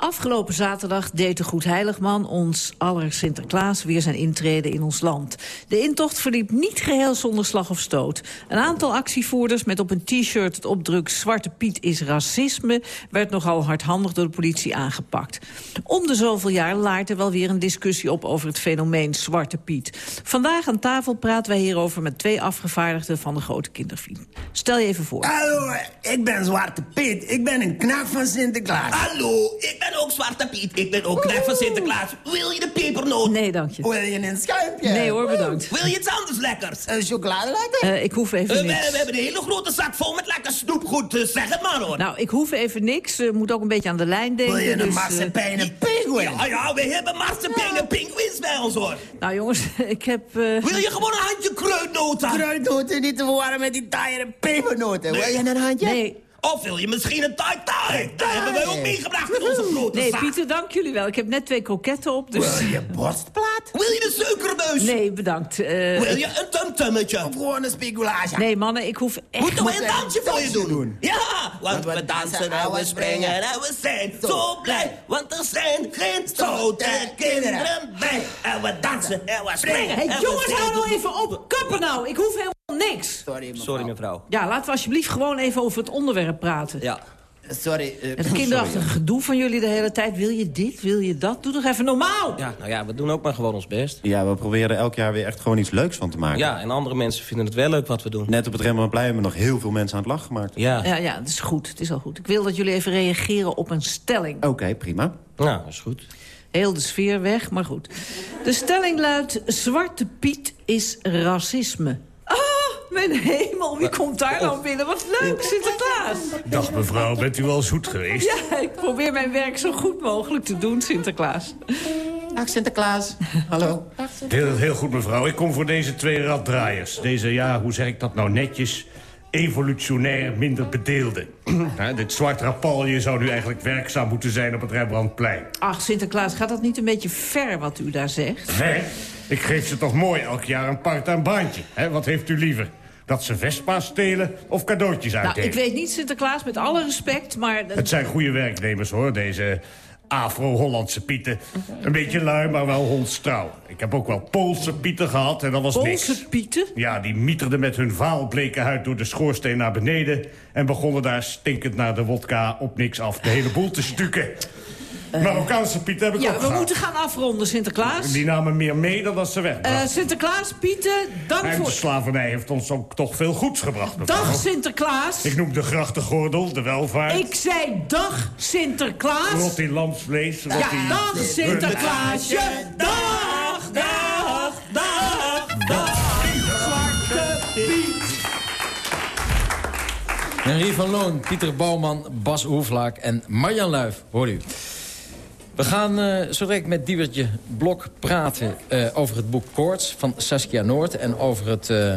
Afgelopen zaterdag deed de Goedheiligman ons aller Sinterklaas weer zijn intrede in ons land. De intocht verliep niet geheel zonder slag of stoot. Een aantal actievoerders met op een t-shirt het opdruk Zwarte Piet is racisme werd nogal hardhandig door de politie aangepakt. Om de zoveel jaar laart er wel weer een discussie op over het fenomeen Zwarte Piet. Vandaag aan tafel praten wij hierover met twee afgevaardigden van de grote kindervriend. Stel je even voor. Hallo, ik ben Zwarte Piet. Ik ben een knak van Sinterklaas. Hallo, ik ben ook Zwarte Piet. Ik ben ook knecht van Sinterklaas. Wil je de pepernoot? Nee, dank je. Wil je een schuimpje? Nee hoor, bedankt. Wil je iets anders lekkers? Een chocoladeletter? Uh, ik hoef even Uh, niks. we, we hebben een hele grote zak vol met lekker snoepgoed. Dus zeg het maar hoor. Nou, ik hoef even niks. Uh, moet ook een beetje aan de lijn denken. Wil je een dus, marsepeinen pinguïn? Ja, ja, we hebben marsepeinen pinguïns bij ons hoor. Nou jongens, ik heb... Wil je gewoon een handje kruidnoten? Kruidnoten, niet te verwarren met die taaie pepernoten. Wil je een handje? Nee. Of wil je misschien een tai tai? Daar hebben wij ook meegebracht in onze grote Nee, zak. Pieter, dank jullie wel. Ik heb net twee kroketten op, dus... Wil je borstplaat? Wil je een suikerbuis? Nee, bedankt. Uh, Wil je een tumtummetje? Of gewoon een speculatie? Nee, mannen, ik hoef echt... Moeten we een dansje voor je doen? Ja, want we dansen en we springen en we zijn zo blij. Want er zijn geen stoute kinderen bij. En we dansen en we springen Hey, en we jongens, hou nou even op. Kappen nou, ik hoef helemaal niks. Sorry, mevrouw. Ja, laten we alsjeblieft gewoon even over het onderwerp praten. Ja. Sorry. eh, Het kinderachtige gedoe van jullie de hele tijd. Wil je dit, wil je dat? Doe toch even normaal. Ja, nou ja, we doen ook maar gewoon ons best. Ja, we proberen elk jaar weer echt gewoon iets leuks van te maken. Ja, en andere mensen vinden het wel leuk wat we doen. Net op het Rembrandtplein hebben we nog heel veel mensen aan het lachen gemaakt. Ja. Ja, ja, het is goed. Het is al goed. Ik wil dat jullie even reageren op een stelling. Oké, prima. Nou, dat is goed. Heel de sfeer weg, maar goed. De stelling luidt... Zwarte Piet is racisme. Ah, mijn hemel, wie komt daar nou binnen? Wat leuk, Sinterklaas. Dag mevrouw, bent u wel zoet geweest? Ja, ik probeer mijn werk zo goed mogelijk te doen, Sinterklaas. Dag Sinterklaas. Hallo. Heel, heel goed mevrouw, ik kom voor deze twee raddraaiers. Deze, ja, hoe zeg ik dat nou netjes... evolutionair minder bedeelden. Ja, dit zwart rapalje zou nu eigenlijk werkzaam moeten zijn op het Rembrandtplein. Ach, Sinterklaas, gaat dat niet een beetje ver wat u daar zegt? Hè? Ik geef ze toch mooi elk jaar een part-time baantje. Hè? Wat heeft u liever? Dat ze Vespa stelen of cadeautjes Nou, uitdelen? ik weet niet, Sinterklaas, met alle respect, maar... Het zijn goede werknemers, hoor, deze Afro-Hollandse pieten. Een beetje lui, maar wel hondstrouw. Ik heb ook wel Poolse pieten gehad en dat was niks. Poolse pieten? Ja, die mieterden met hun vaalbleke huid door de schoorsteen naar beneden... en begonnen daar stinkend naar de wodka op niks af de hele boel te stukken. Marokkaanse pieten heb ik Ja, ook we gehad. moeten gaan afronden, Sinterklaas. Die namen meer mee dan dat ze weg. Eh, Sinterklaas, Pieten, dank en de voor... slavernij heeft ons ook toch veel goeds gebracht, mevrouw. Dag, Sinterklaas. Ik noem de grachtengordel, de welvaart. Ik zei dag, Sinterklaas. Rot in lamsvlees, rot Ja, dag, Sinterklaasje. Dag, dag, dag, dag. Zwarte Piet. Henri van Loon, Pieter Bouwman, Bas Hoeflaak en Marjan Luif, hoor u. We gaan eh, zo direct met Diewertje Blok praten eh, over het boek Koorts van Saskia Noord... en over het eh,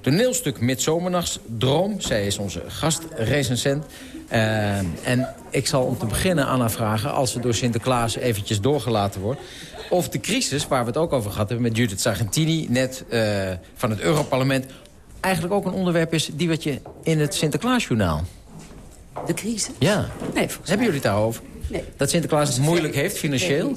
toneelstuk Midsomernachtsdroom. Zij is onze gastrecensent. Eh, en ik zal om te beginnen aan haar vragen, als ze door Sinterklaas eventjes doorgelaten wordt... of de crisis, waar we het ook over gehad hebben met Judith Sargentini... net eh, van het Europarlement, eigenlijk ook een onderwerp is... die wat je in het Sinterklaasjournaal. De crisis? Ja. Nee, Hebben jullie het daarover? Nee. Dat Sinterklaas het moeilijk ik- heeft, ik financieel?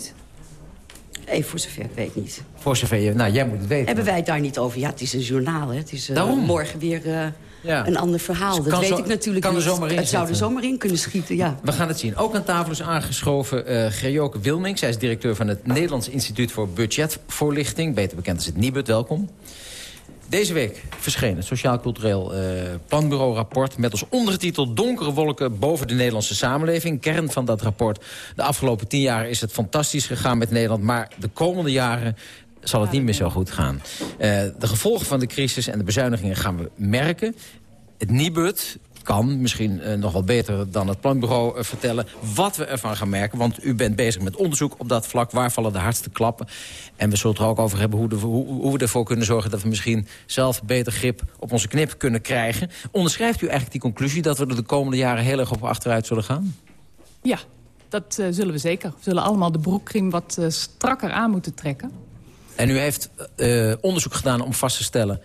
Nee, voor zover ik weet niet. Voor zover je... Nou, jij moet het weten. Hebben wij het daar niet over? Ja, het is een journaal, hè. Het is eh, Daarom. morgen weer eh, Ja. een ander verhaal. Dus Dat weet zo- ik natuurlijk kan er zomaar in het zou er zomaar in kunnen schieten, ja. We gaan het zien. Ook aan tafel is aangeschoven eh Gerjoke Wilming. Zij is directeur van het Nederlands Instituut voor Budgetvoorlichting. Beter bekend als het NIBUD. Welkom. Deze week verscheen het Sociaal Cultureel eh, Planbureau rapport... met als ondertitel Donkere wolken boven de Nederlandse samenleving. Kern van dat rapport. De afgelopen tien jaar is het fantastisch gegaan met Nederland... maar de komende jaren zal het niet meer zo goed gaan. Eh, de gevolgen van de crisis en de bezuinigingen gaan we merken. Het NIBUD kan misschien eh, nog wel beter dan het planbureau eh, vertellen... wat we ervan gaan merken. Want u bent bezig met onderzoek op dat vlak. Waar vallen de hardste klappen? En we zullen het er ook over hebben hoe, de, hoe, hoe we ervoor kunnen zorgen... dat we misschien zelf beter grip op onze knip kunnen krijgen. Onderschrijft u eigenlijk die conclusie... dat we er de komende jaren heel erg op achteruit zullen gaan? Ja, dat eh, zullen we zeker. We zullen allemaal de broekriem wat strakker aan moeten trekken. En u heeft onderzoek gedaan om vast te stellen...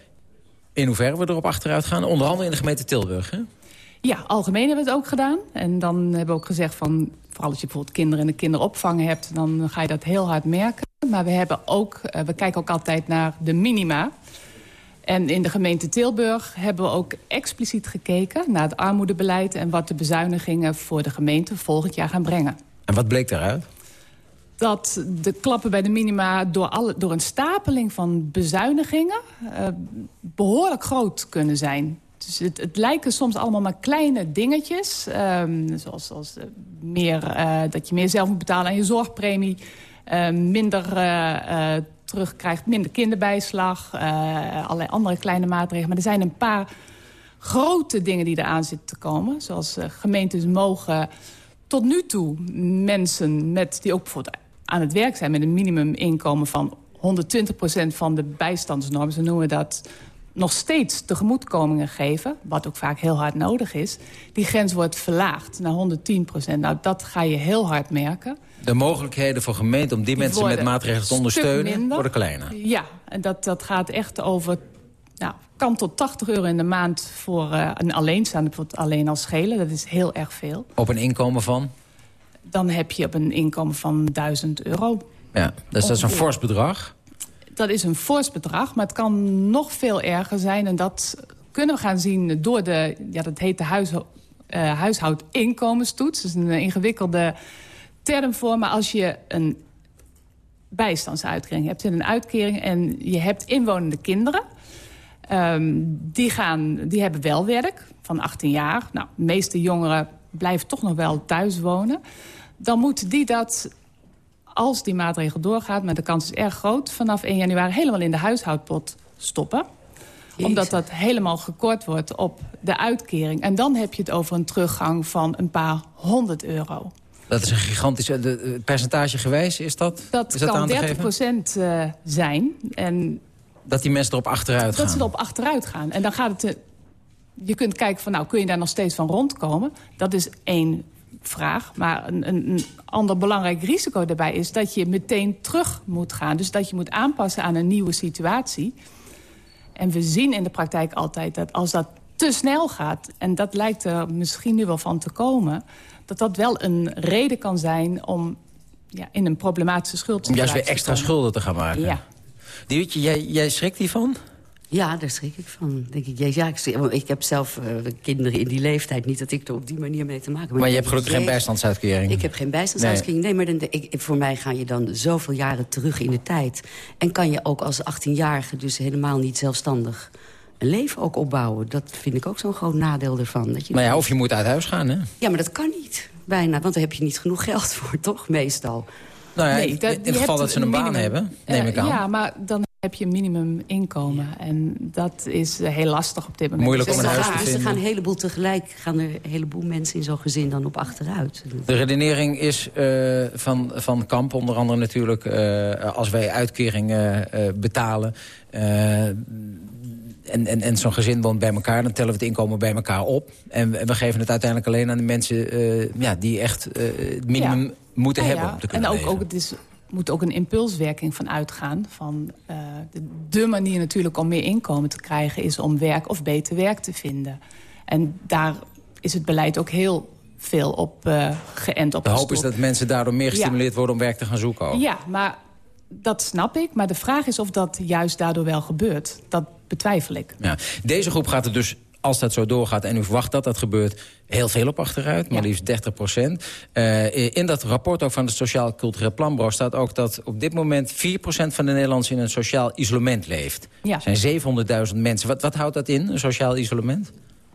in hoeverre we erop achteruit gaan. Onder andere in de gemeente Tilburg, hè? Ja, algemeen hebben we het ook gedaan. En dan hebben we ook gezegd van... vooral als je bijvoorbeeld kinderen in de kinderopvang hebt... dan ga je dat heel hard merken. Maar we, hebben ook, eh, we kijken ook altijd naar de minima. En in de gemeente Tilburg hebben we ook expliciet gekeken... naar het armoedebeleid en wat de bezuinigingen voor de gemeente volgend jaar gaan brengen. En wat bleek daaruit? dat de klappen bij de minima door, alle, door een stapeling van bezuinigingen... eh, behoorlijk groot kunnen zijn. Dus het, lijken soms allemaal maar kleine dingetjes. ehm, zoals eh, meer, eh, dat je meer zelf moet betalen aan je zorgpremie. eh, minder eh, terugkrijgt, minder kinderbijslag. allerlei andere kleine maatregelen. Maar er zijn een paar grote dingen die eraan zitten te komen. Zoals gemeentes mogen tot nu toe mensen met, die ook bijvoorbeeld aan het werk zijn... met een minimuminkomen van 120% van de bijstandsnorm, zo noemen dat... nog steeds tegemoetkomingen geven, wat ook vaak heel hard nodig is. Die grens wordt verlaagd naar 110%. Nou, dat ga je heel hard merken. De mogelijkheden voor gemeenten om die, mensen met maatregelen te ondersteunen... minder. worden kleiner. Ja, en dat, dat gaat echt over nou, kan tot 80 euro in de maand voor eh, een alleenstaande alleen al schelen. Dat is heel erg veel. Op een inkomen van? Dan heb je op een inkomen van 1000 euro. Ja, dus dat is een fors bedrag. Dat is een fors bedrag, maar het kan nog veel erger zijn. En dat kunnen we gaan zien door de, ja, dat heet de uh, huishoudinkomenstoets. Dat is een ingewikkelde term voor. Maar als je een bijstandsuitkering hebt, een uitkering... en je hebt inwonende kinderen... Um, die, gaan, die hebben wel werk van 18 jaar. Nou, de meeste jongeren blijven toch nog wel thuis wonen. Dan moeten die dat, als die maatregel doorgaat... maar de kans is erg groot, vanaf 1 januari helemaal in de huishoudpot stoppen. Omdat dat helemaal gekort wordt op de uitkering. En dan heb je het over een teruggang van een paar honderd euro. Dat is een gigantische... percentage gewijs is dat? Dat is kan 30 procent uh, zijn. En dat die mensen erop achteruit gaan? Dat ze erop achteruit gaan. En dan gaat het... Je kunt kijken van, nou, kun je daar nog steeds van rondkomen? Dat is één vraag. Maar een, een, ander belangrijk risico daarbij is dat je meteen terug moet gaan. Dus dat je moet aanpassen aan een nieuwe situatie. En we zien in de praktijk altijd dat als dat te snel gaat... en dat lijkt er misschien nu wel van te komen... dat dat wel een reden kan zijn om ja, in een problematische schuld Om juist weer extra schulden te gaan maken. Ja. Diewertje, jij, jij schrikt hiervan? Ja, daar schrik ik van. Denk ik, ja, ik, ik heb zelf uh, kinderen in die leeftijd. Niet dat ik er op die manier mee te maken heb. Maar, maar je hebt gelukkig geen bijstandsuitkering? Ik heb geen bijstandsuitkering. Nee, nee maar dan, ik, voor mij ga je dan zoveel jaren terug in de tijd. En kan je ook als 18-jarige dus helemaal niet zelfstandig een leven ook opbouwen. Dat vind ik ook zo'n groot nadeel ervan. Dat je maar ja, of je moet uit huis gaan, hè? Ja, maar dat kan niet, bijna. Want daar heb je niet genoeg geld voor, toch, meestal. Nou ja, nee, dat, in het geval dat ze een, baan minimum, hebben, neem ik aan. Ja, maar dan heb je een minimuminkomen. Ja. En dat is uh, heel lastig op dit moment. Moeilijk om een huis te Dus vinden. er gaan een heleboel tegelijk, gaan er een heleboel mensen in zo'n gezin dan op achteruit. De redenering is uh, van, van Kamp onder andere natuurlijk... Uh, als wij uitkeringen betalen... en, en, en zo'n gezin woont bij elkaar, dan tellen we het inkomen bij elkaar op. En we, we geven het uiteindelijk alleen aan de mensen ja, die echt het minimum ja. moeten ja, hebben. Om te kunnen en ook, leven. ook, het is moet ook een impulswerking van uitgaan. Van, uh, de, de, manier natuurlijk om meer inkomen te krijgen... is om werk of beter werk te vinden. En daar is het beleid ook heel veel op uh, geënt. Op de hoop is dat mensen daardoor meer gestimuleerd ja. worden om werk te gaan zoeken. Ook. Ja, maar dat snap ik. Maar de vraag is of dat juist daardoor wel gebeurt. Dat betwijfel ik. Ja. Deze groep gaat er dus als dat zo doorgaat en u verwacht dat dat gebeurt... heel veel op achteruit, maar ja. liefst 30 procent. Uh, in dat rapport ook van het Sociaal Cultureel Planbureau... staat ook dat op dit moment 4 procent van de Nederlanders... in een sociaal isolement leeft. Ja. Er zijn 700.000 mensen. Wat, wat houdt dat in, een sociaal isolement?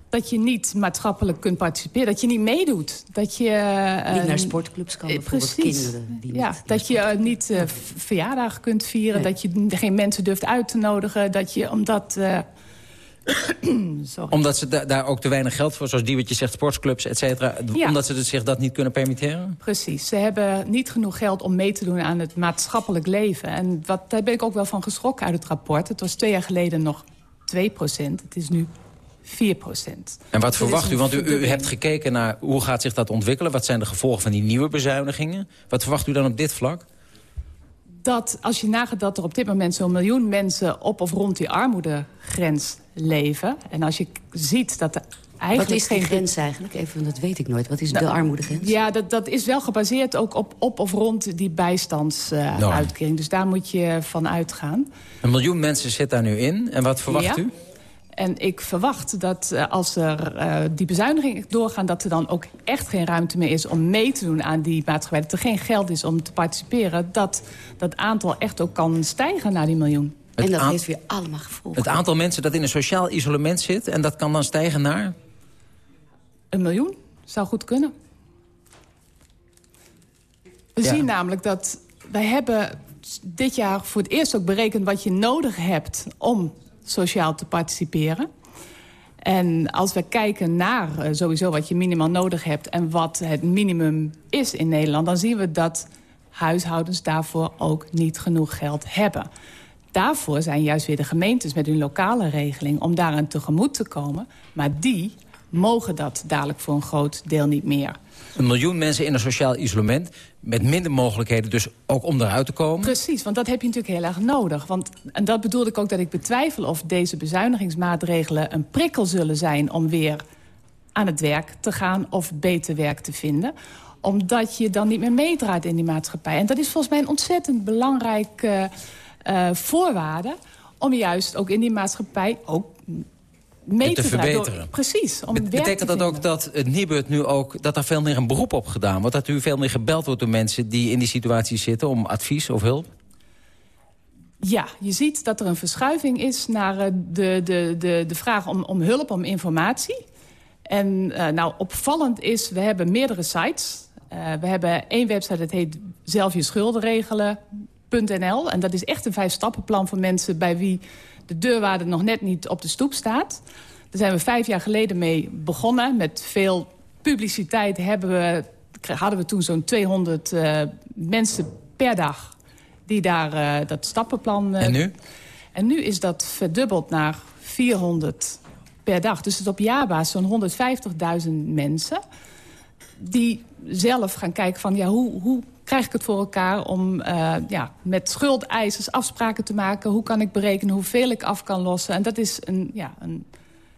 Dat je niet maatschappelijk kunt participeren. Dat je niet meedoet. Dat je... Uh, niet naar sportclubs kan, bijvoorbeeld precies. kinderen. Die ja, niet dat je uh, niet uh, verjaardag kunt vieren. Nee. Dat je geen mensen durft uit te nodigen. Dat je, omdat... Omdat ze da daar ook te weinig geld voor, zoals die wat je zegt, sportsclubs, et cetera. Ja. Omdat ze zich dat niet kunnen permitteren? Precies. Ze hebben niet genoeg geld om mee te doen aan het maatschappelijk leven. En wat, daar ben ik ook wel van geschrokken uit het rapport. Het was twee jaar geleden nog 2 procent. Het is nu 4 procent. En wat verwacht u? Want u, u hebt gekeken naar hoe gaat zich dat ontwikkelen. Wat zijn de gevolgen van die nieuwe bezuinigingen? Wat verwacht u dan op dit vlak? Dat als je nagaat dat er op dit moment zo'n miljoen mensen... op of rond die armoedegrens leven... en als je ziet dat er eigenlijk Wat is die geen... grens eigenlijk? Even, dat weet ik nooit. Wat is Nou, de armoedegrens? Ja, dat, dat is wel gebaseerd ook op, op of rond die bijstandsuitkering. Uh, dus daar moet je van uitgaan. Een miljoen mensen zit daar nu in. En wat verwacht ja. u? En ik verwacht dat uh, als er uh, die bezuinigingen doorgaan... dat er dan ook echt geen ruimte meer is om mee te doen aan die maatschappij. Dat er geen geld is om te participeren. Dat dat aantal echt ook kan stijgen naar die miljoen. Het en dat heeft weer allemaal gevolgen. Het aantal mensen dat in een sociaal isolement zit... en dat kan dan stijgen naar? Een miljoen. Zou goed kunnen. We ja. zien namelijk dat... wij hebben dit jaar voor het eerst ook berekend... wat je nodig hebt om sociaal te participeren. En als we kijken naar uh, sowieso wat je minimaal nodig hebt... en wat het minimum is in Nederland... dan zien we dat huishoudens daarvoor ook niet genoeg geld hebben. Daarvoor zijn juist weer de gemeentes met hun lokale regeling... om daaraan tegemoet te komen. Maar die mogen dat dadelijk voor een groot deel niet meer. Een miljoen mensen in een sociaal isolement... met minder mogelijkheden dus ook om eruit te komen. Precies, want dat heb je natuurlijk heel erg nodig. Want, en dat bedoelde ik ook dat ik betwijfel of deze bezuinigingsmaatregelen... een prikkel zullen zijn om weer aan het werk te gaan of beter werk te vinden omdat je dan niet meer meedraait in die maatschappij. En dat is volgens mij een ontzettend belangrijke uh, voorwaarde... om juist ook in die maatschappij ook mee te, te verbeteren. Door, precies. Om Bet betekent te dat ook dat het Nibud nu ook... dat er veel meer een beroep op gedaan wordt? Dat u veel meer gebeld wordt door mensen die in die situatie zitten... om advies of hulp? Ja, je ziet dat er een verschuiving is naar uh, de, de, de, de vraag om, om hulp, om informatie. En uh, nou, opvallend is, we hebben meerdere sites... Uh, we hebben één website, dat heet zelf je schulden regelen.nl. En dat is echt een vijf-stappenplan voor mensen... bij wie de deurwaarde nog net niet op de stoep staat. Daar zijn we vijf jaar geleden mee begonnen. Met veel publiciteit hebben we, hadden we toen zo'n 200 uh, mensen per dag... die daar uh, dat stappenplan... en nu? En nu is dat verdubbeld naar 400 per dag. Dus het is op jaarbasis zo'n 150.000 mensen die zelf gaan kijken van ja, hoe, hoe krijg ik het voor elkaar om uh, ja, met schuldeisers afspraken te maken. Hoe kan ik berekenen hoeveel ik af kan lossen? En dat is een, ja, een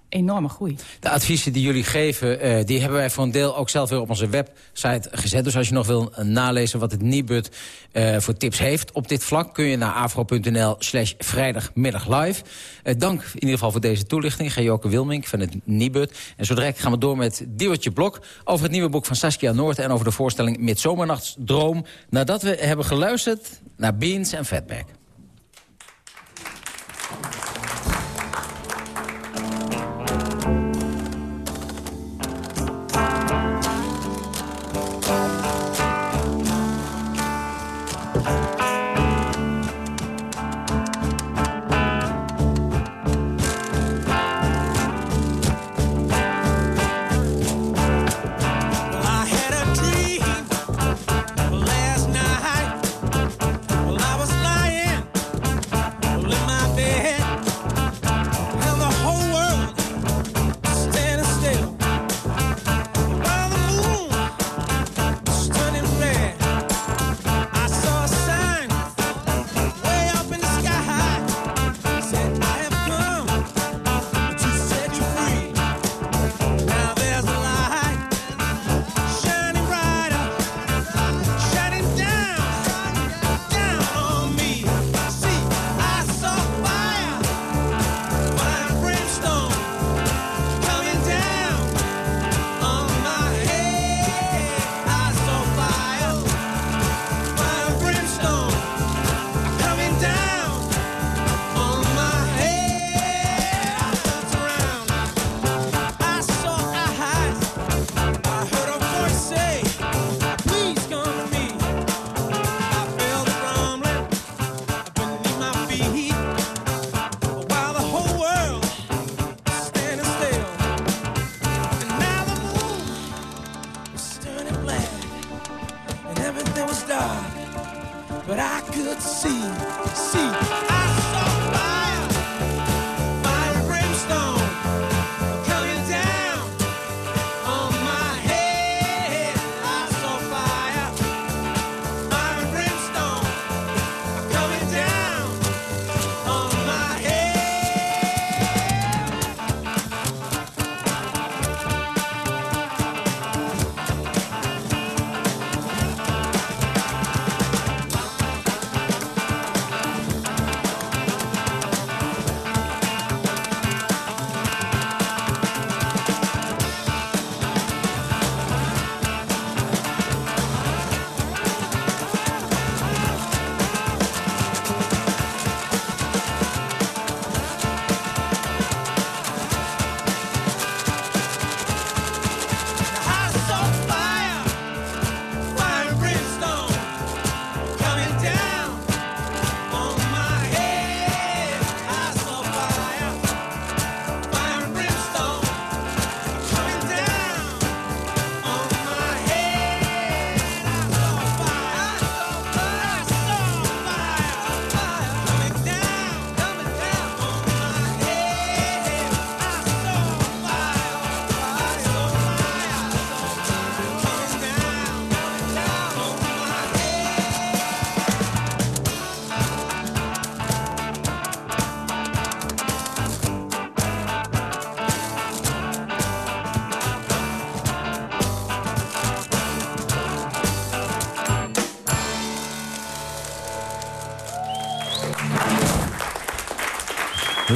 enorme groei. De adviezen die jullie geven, uh, die hebben wij voor een deel ook zelf weer op onze website gezet. Dus als je nog wil nalezen wat het Nibud uh, voor tips heeft op dit vlak... kun je naar afro.nl slash vrijdagmiddag live. Uh, dank in ieder geval voor deze toelichting. Gejoke Wilming van het Nibud. En zo direct gaan we door met Diewertje Blok... over het nieuwe boek van Saskia Noord... en over de voorstelling Midzomernachtsdroom... nadat we hebben geluisterd naar Beans en Fatback.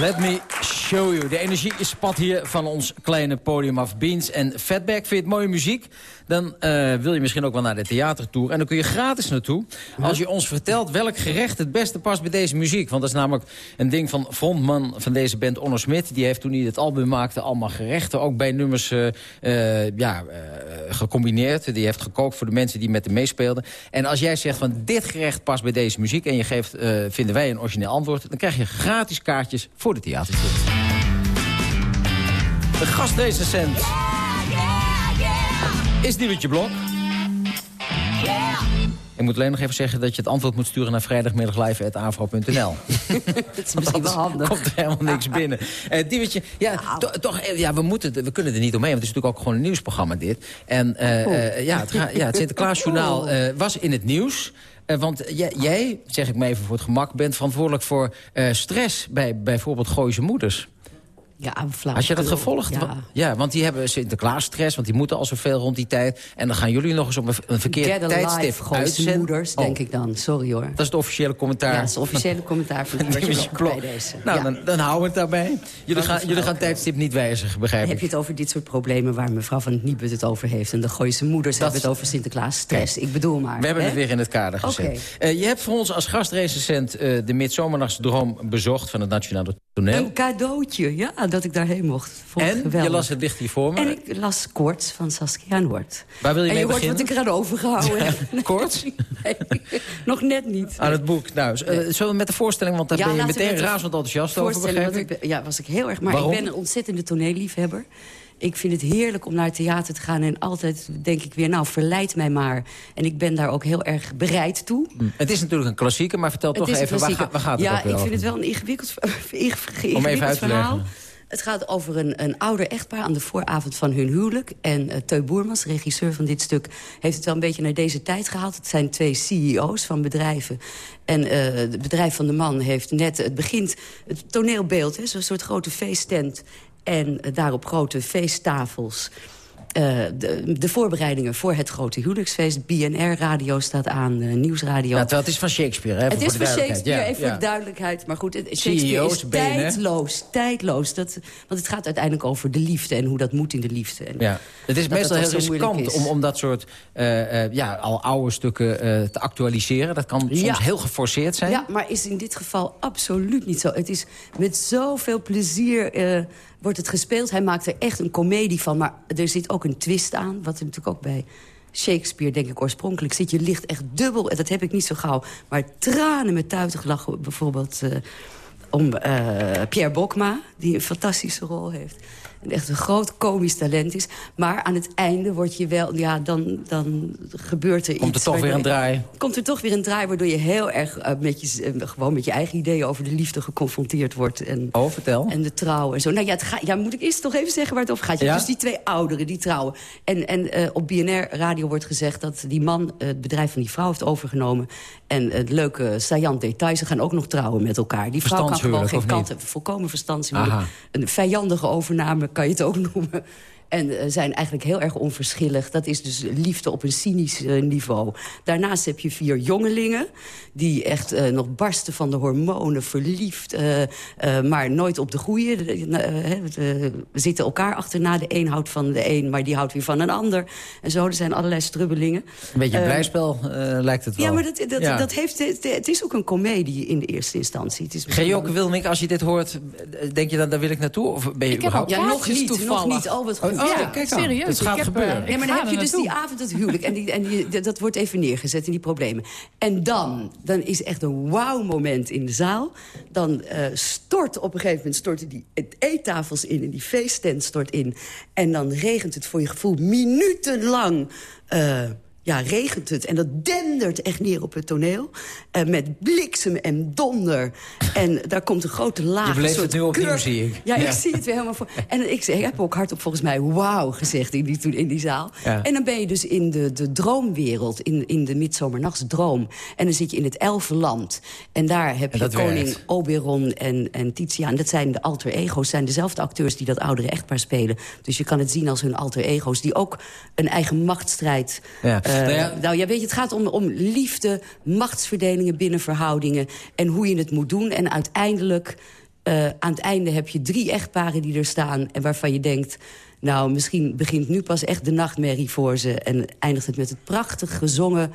Let me show you. De energie spat hier van ons kleine podium af. Beans en Fatback. Vind je het mooie muziek? Dan eh, wil je misschien ook wel naar de theatertour. En dan kun je gratis naartoe. Als je ons vertelt welk gerecht het beste past bij deze muziek. Want dat is namelijk een ding van frontman van deze band, Onno Smit. Die heeft toen hij het album maakte allemaal gerechten. Ook bij nummers eh, eh, ja, gecombineerd. Die heeft gekookt voor de mensen die met hem meespeelden. En als jij zegt van dit gerecht past bij deze muziek... en je geeft, vinden wij een origineel antwoord... dan krijg je gratis kaartjes voor de theatertour. De gastrecensent is Diewertje Blok. Ik moet alleen nog even zeggen dat je het antwoord moet sturen naar vrijdagmiddaglive.avro.nl. Dat is misschien wel handig. komt er helemaal niks binnen. Eh Diewertje, ja, to- toch, eh, ja, we, moeten, we kunnen er niet omheen, want het is natuurlijk ook gewoon een nieuwsprogramma dit. En Oh. eh, ja, het, ga- ja, het Sinterklaasjournaal eh, was in het nieuws. Want jij, zeg ik maar even voor het gemak, bent verantwoordelijk voor stress bij bijvoorbeeld Gooise moeders. Ja, flauw. Had je dat gevolgd? Ja. Ja. want die hebben Sinterklaasstress, want die moeten al zoveel rond die tijd. En dan gaan jullie nog eens op een, een verkeerd Get tijdstip uitzenden. moeders, Oh, denk ik dan. Sorry hoor. Dat is het officiële commentaar. Ja, dat is het officiële commentaar van Blok. bij deze. Nou, Ja. dan, dan houden we het daarbij. Jullie gaan, jullie gaan tijdstip niet wijzigen, begrijp Heb ik. je het over dit soort problemen waar mevrouw van het Niebut het over heeft... en de Gooise moeders hebben het over Sinterklaas stress. Ik bedoel maar. We hebben hè? het weer in het kader gezet. Oké. Eh, je hebt voor ons als gastrecensent eh, de Midzomernachtsdroom bezocht van het Nationale Toneel. Een cadeautje, ja, dat ik daarheen mocht. Vond en geweldig. je las het licht hier voor me. En ik las Koorts van Saskia Noord. Waar wil je en mee je hoort beginnen? wat ik eraan overgehouden heb. Koorts? Nee, nog net niet. Aan het boek. Nou, eh, zullen we met de voorstelling, want daar ben je meteen met razend enthousiast over, begrijp ik. Ja, was ik heel erg. Maar Waarom? ik ben een ontzettende toneelliefhebber. Ik vind het heerlijk om naar het theater te gaan. En altijd denk ik weer, nou, verleid mij maar. En ik ben daar ook heel erg bereid toe. Hm. Het is natuurlijk een klassieker, maar vertel toch Het een even, waar, waar gaat het ja, ik vind het wel een ingewikkeld, ingewikkeld Om even uit te verhaal. leggen. Het gaat over een, een ouder echtpaar aan de vooravond van hun huwelijk. En uh, Teu regisseur van dit stuk... heeft het wel een beetje naar deze tijd gehaald. Het zijn twee CEO's van bedrijven. En uh, het bedrijf van de man heeft net... Het begint het toneelbeeld, zo'n soort grote feesttent... en uh, daarop grote feesttafels... Uh, de, de, voorbereidingen voor het grote huwelijksfeest. BNR-radio staat aan, uh, nieuwsradio. Ja, het is van Shakespeare, hè? Het is van Shakespeare, ja, even ja. voor de duidelijkheid. Maar goed, het, Shakespeare CEO's, is benen. tijdloos, tijdloos. Dat, want het gaat uiteindelijk over de liefde en hoe dat moet in de liefde. En Ja. Het is dat meestal dat heel riskant is. om, om dat soort uh, uh, ja, al oude stukken te actualiseren. Dat kan soms heel geforceerd zijn. Ja, maar is in dit geval absoluut niet zo. Het is met zoveel plezier wordt het gespeeld. Hij maakt er echt een komedie van. Maar er zit ook een twist aan, wat er natuurlijk ook bij... Shakespeare, denk ik, oorspronkelijk zit. Je ligt echt dubbel, en dat heb ik niet zo gauw... maar tranen met tuitig lachen, bijvoorbeeld... Uh, om uh, Pierre Bokma, die een fantastische rol heeft. En echt een groot komisch talent is. Maar aan het einde word je wel... Ja, dan, dan gebeurt er Komt iets... er toch weer een draai? Komt er toch weer een draai... waardoor je heel erg uh, met, je, uh, gewoon met je eigen ideeën... over de liefde geconfronteerd wordt. En, Oh, vertel. en de trouw en zo. Nou ja, het ga, ja, moet ik eerst toch even zeggen waar het over gaat. Ja? dus die twee ouderen, die trouwen. En, en uh, op BNR-radio wordt gezegd dat die man het bedrijf van die vrouw heeft overgenomen. En het leuke saillant detail, ze gaan ook nog trouwen met elkaar. Die vrouw kan gewoon Verstandshuwelijk, geen kant. Volkomen verstands. Aha. Een vijandige overname kan je het ook noemen. En uh, zijn eigenlijk heel erg onverschillig. Dat is dus liefde op een cynisch uh, niveau. Daarnaast heb je vier jongelingen... die echt uh, nog barsten van de hormonen, verliefd... maar nooit op de goede. we zitten elkaar achterna. De een houdt van de een, maar die houdt weer van een ander. En zo, er zijn allerlei strubbelingen. Een beetje een Eh, blijspel uh, lijkt het wel. Ja, maar dat, dat, Ja. dat heeft, het, het is ook een komedie in de eerste instantie. Het is Gejoke Wilmink, als je dit hoort, denk je dan, daar wil ik naartoe? Of ben je Ik heb ja, nog niet, nog toevallig. niet. Oh, wat goed. Oh, ja. kijk serieus, Het gaat heb, gebeuren. eh, Nee, maar dan heb je dus die avond het huwelijk. En, die, en die, dat- dat wordt even neergezet in die problemen. En dan, dan is echt een wauw-moment in de zaal. Dan eh, stort op een gegeven moment storten die eettafels in... en die feesttent stort in. En dan regent het voor je gevoel minutenlang... eh, ja, regent het. En dat dendert echt neer op het toneel. Eh, met bliksem en donder. En daar komt een grote laag. Je beleeft het nu opnieuw, kurk. zie ik. Ja, Ja. ik zie het weer helemaal voor. En ik, ik heb ook hardop volgens mij wauw gezegd in die, toen in die zaal. Ja. En dan ben je dus in de, de droomwereld, in, in de midzomernachtsdroom. En dan zit je in het Elfenland. En daar heb En je koning werkt. Oberon en, en Tiziaan. Dat zijn de alter ego's, zijn dezelfde acteurs die dat oudere echtpaar spelen. Dus je kan het zien als hun alter ego's... die ook een eigen machtsstrijd Ja. Eh, Nou ja- Nou ja, weet je, het gaat om, om liefde, machtsverdelingen binnen verhoudingen... en hoe je het moet doen. En uiteindelijk, eh, aan het einde heb je drie echtparen die er staan... en waarvan je denkt, nou, misschien begint nu pas echt de nachtmerrie voor ze... en eindigt het met het prachtig gezongen...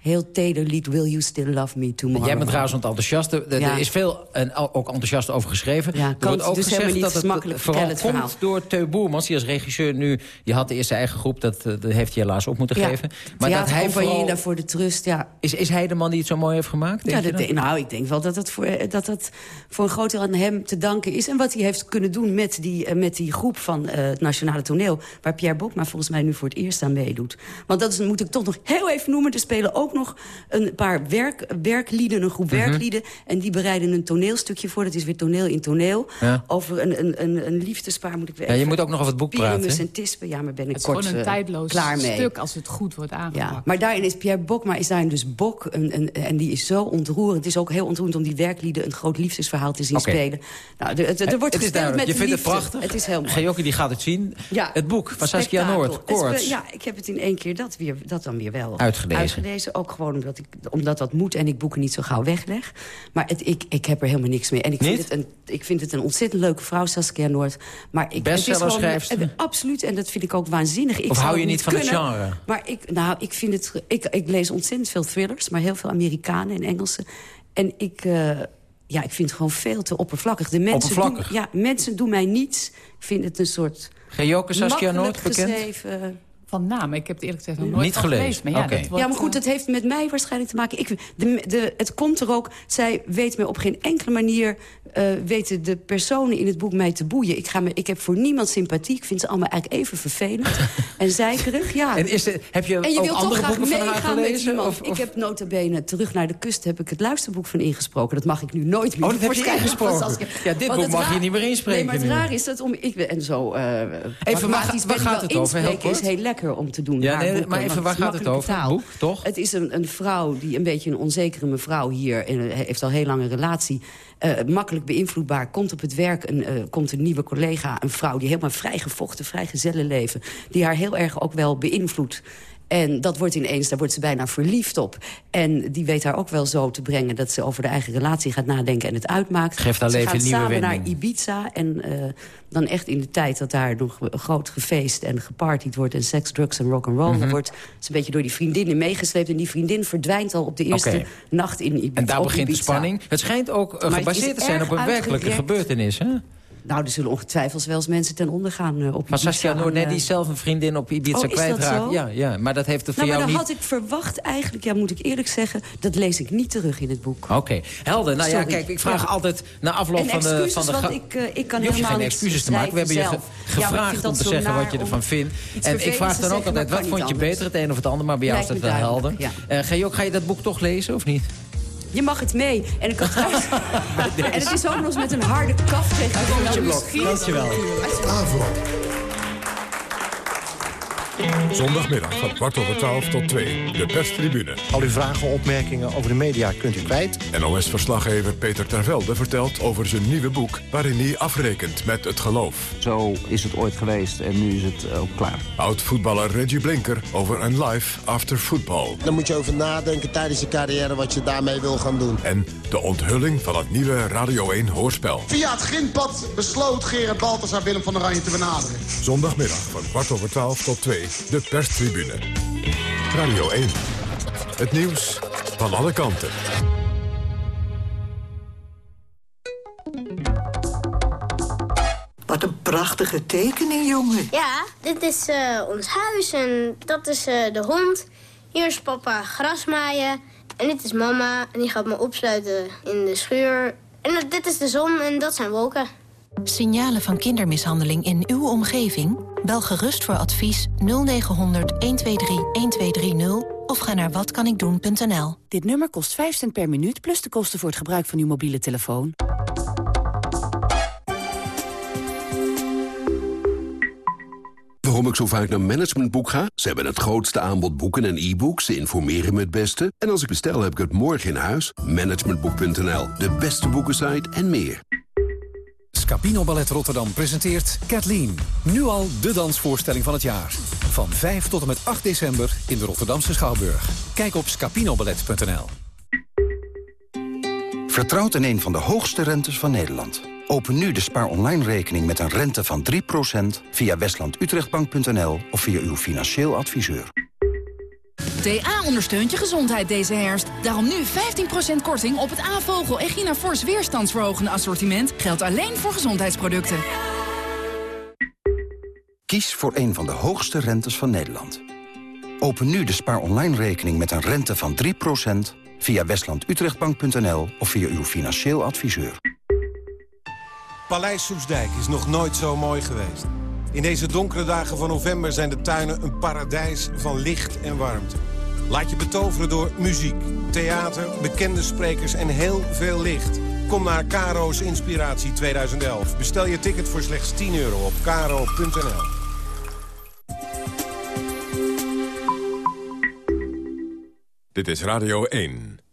heel teder lied Will You Still Love Me Tomorrow. Jij bent trouwens enthousiast. Er, er Ja. is veel en ook enthousiast over geschreven. Ja, er kan wordt het ook dus gezegd dat het makkelijk vooral vertellen, het komt door Teu Boermans. Die als regisseur nu... Je had de eerste eigen groep, dat, eh, dat heeft hij helaas op moeten Ja, geven. Maar dat hij vooral... daarvoor de trust, ja. Is, is hij de man die het zo mooi heeft gemaakt? Ja, dat, nou, ik denk wel dat het, voor, dat het voor een groot deel aan hem te danken is. En wat hij heeft kunnen doen met die, eh, met die groep van eh, het Nationale Toneel... waar Pierre Bokma volgens mij nu voor het eerst aan meedoet. Want dat is, moet ik toch nog heel even noemen. Er spelen ook nog een paar werk, werklieden, een groep Mhm. werklieden. En die bereiden een toneelstukje voor. Dat is weer toneel in toneel. Ja. Over een, een, een, een liefdespaar moet ik weer Ja, je moet ook nog over het boek praten, Pyramus en Tispe, ja, maar ben ik Het is kort gewoon een eh, tijdloos klaar mee. stuk als het goed wordt aangepakt. Ja, maar daarin is Pierre Bokma is daarin dus Bok. Een, een, en die is zo ontroerend. Het is ook heel ontroerend om die werklieden een groot liefdesverhaal te zien Oké. spelen. Nou, het, er wordt het gespeeld met Je vindt het prachtig. Het is heel mooi. Gejokie die gaat het zien. Ja, het boek van Saskia. Noord, Koorts. Ja, ik heb het in één keer dat, weer, dat dan weer wel Uitgelezen. uitgelezen. Ook gewoon omdat, ik, omdat dat moet en ik boeken niet zo gauw wegleg. Maar het, ik, ik heb er helemaal niks mee. En ik vind, het een, ik vind het een ontzettend leuke vrouw, Saskia Noord. Maar ik, het is gewoon- Bestsellerschrijfster? eh, Absoluut, en dat vind ik ook waanzinnig. Ik Of hou je het niet van het kunnen, genre? Maar ik, nou, ik vind het... Ik, ik lees ontzettend veel thrillers, maar heel veel Amerikanen en Engelse. En ik... eh, ja, ik vind het gewoon veel te oppervlakkig. De mensen Oppervlakkig? Doen, ja, mensen doen mij niets. Ik vind het een soort... Gejoke Saskia makkelijk Noord bekend? geschreven... Van naam, ik heb het eerlijk gezegd nog nooit Niet van gelezen, Maar ja, oké. dat wordt, ja, maar goed, eh, dat heeft met mij waarschijnlijk te maken. Ik, de, de, het komt er ook... Zij weet me op geen enkele manier... eh, weten de personen in het boek mij te boeien. Ik, ga me, ik heb voor niemand sympathie. Ik vind ze allemaal eigenlijk even vervelend. en zeikerig, ja. En is er, heb je, En je ook wilt toch andere graag boeken van haar meegaan met gelezen? iemand. Of, Ik heb nota bene terug naar de kust heb ik het luisterboek van ingesproken. Dat mag ik nu nooit meer. Oh, dat heb je ingesproken? Ja, dit Want boek mag je niet meer inspreken Nee, maar het nu. raar is dat om... Ik, en zo uh, Even, waar, ga- waar gaat het over? Heel Inspreken is kort. heel lekker om te doen. Ja, haar nee, boeken, maar even, waar gaat het over? taal. Boek, toch? Het is een, een vrouw, die een beetje een onzekere mevrouw hier... en eh, heeft al heel lang een relatie... eh, makkelijk beïnvloedbaar, komt op het werk... Een, eh, komt een nieuwe collega, een vrouw die helemaal vrijgevochten... vrij gezellenleven, die haar heel erg ook wel beïnvloedt. En dat wordt ineens, daar wordt ze bijna verliefd op. En die weet haar ook wel zo te brengen... dat ze over de eigen relatie gaat nadenken en het uitmaakt. Geeft haar ze leven een nieuwe samen wending. naar Ibiza. En eh, dan echt in de tijd dat daar nog groot gefeest en gepartied wordt... en seks, drugs en rock'n'roll Mhm. wordt... ze een beetje door die vriendin meegesleept. En die vriendin verdwijnt al op de eerste nacht in Ibiza. En daar begint de spanning. Het schijnt ook eh, gebaseerd te zijn op een werkelijke gebeurtenis, hè? Nou, er zullen ongetwijfeld wel eens mensen ten onder gaan eh, op Ibiza. Saskia nee, eh, zelf een vriendin op Ibiza Oh, dat kwijtraakt. Ja, ja, maar dat heeft het voor Nou, maar jou dan niet... had ik verwacht eigenlijk, ja, moet ik eerlijk zeggen... dat lees ik niet terug in het boek. Oké, helder. Nou ja, kijk, ik vraag Ja. altijd na afloop En van de... excuses, Van de want ik, eh, ik kan je hoeft helemaal geen excuses te maken. We hebben je ge-. Ja, maar gevraagd om dat te zeggen wat je ervan vindt. En ik vraag dan ook altijd, maar wat vond je beter, het een of het ander? Maar bij jou is dat wel helder. duidelijk, ga, je ook, ga je dat boek toch lezen, of niet? Je mag het mee. En, ik had trouwens- en het is ook nog eens met een harde kaf tegen de Dankjewel. Avro. Zondagmiddag van kwart over twaalf tot twee. De perstribune. Al uw vragen, opmerkingen over de media kunt u kwijt. NOS-verslaggever Peter Tervelde vertelt over zijn nieuwe boek... waarin hij afrekent met het geloof. Zo is het ooit geweest en nu is het ook klaar. Oud-voetballer Reggie Blinker over een life after football. Dan moet je over nadenken tijdens je carrière wat je daarmee wil gaan doen. En de onthulling van het nieuwe Radio 1 hoorspel. Via het grindpad besloot Gerard Balthasar Willem van Oranje te benaderen. Zondagmiddag van kwart over twaalf tot twee. De perstribune. Radio 1. Het nieuws van alle kanten. Wat een prachtige tekening, jongen. Ja, dit is eh, ons huis en dat is eh, de hond. Hier is papa grasmaaien. En dit is mama en die gaat me opsluiten in de schuur. En dit is de zon en dat zijn wolken. Signalen van kindermishandeling in uw omgeving? Bel gerust voor advies 0900 123 1230 of ga naar watkanikdoen.nl. Dit nummer kost 5 cent per minuut plus de kosten voor het gebruik van uw mobiele telefoon. Waarom ik zo vaak naar Managementboek ga? Ze hebben het grootste aanbod boeken en e-books. Ze informeren me het beste. En als ik bestel, heb ik het morgen in huis. Managementboek.nl, de beste boekensite en meer. Scapino Ballet Rotterdam presenteert Kathleen. Nu al de dansvoorstelling van het jaar. Van 5 tot en met 8 december in de Rotterdamse Schouwburg. Kijk op scapinoballet.nl. Vertrouwt in een van de hoogste rentes van Nederland. Open nu de Spaar Online rekening met een rente van 3% via westlandutrechtbank.nl of via uw financieel adviseur. TA ondersteunt je gezondheid deze herfst. Daarom nu 15% korting op het A-vogel Echina Force weerstandsverhogende assortiment. Geldt alleen voor gezondheidsproducten. Kies voor een van de hoogste rentes van Nederland. Open nu de Spaar Online rekening met een rente van 3% via westlandutrechtbank.nl of via uw financieel adviseur. Paleis Soesdijk is nog nooit zo mooi geweest. In deze donkere dagen van november zijn de tuinen een paradijs van licht en warmte. Laat je betoveren door muziek, theater, bekende sprekers en heel veel licht. Kom naar Caro's Inspiratie 2011. Bestel je ticket voor slechts 10 euro op caro.nl. Dit is Radio 1.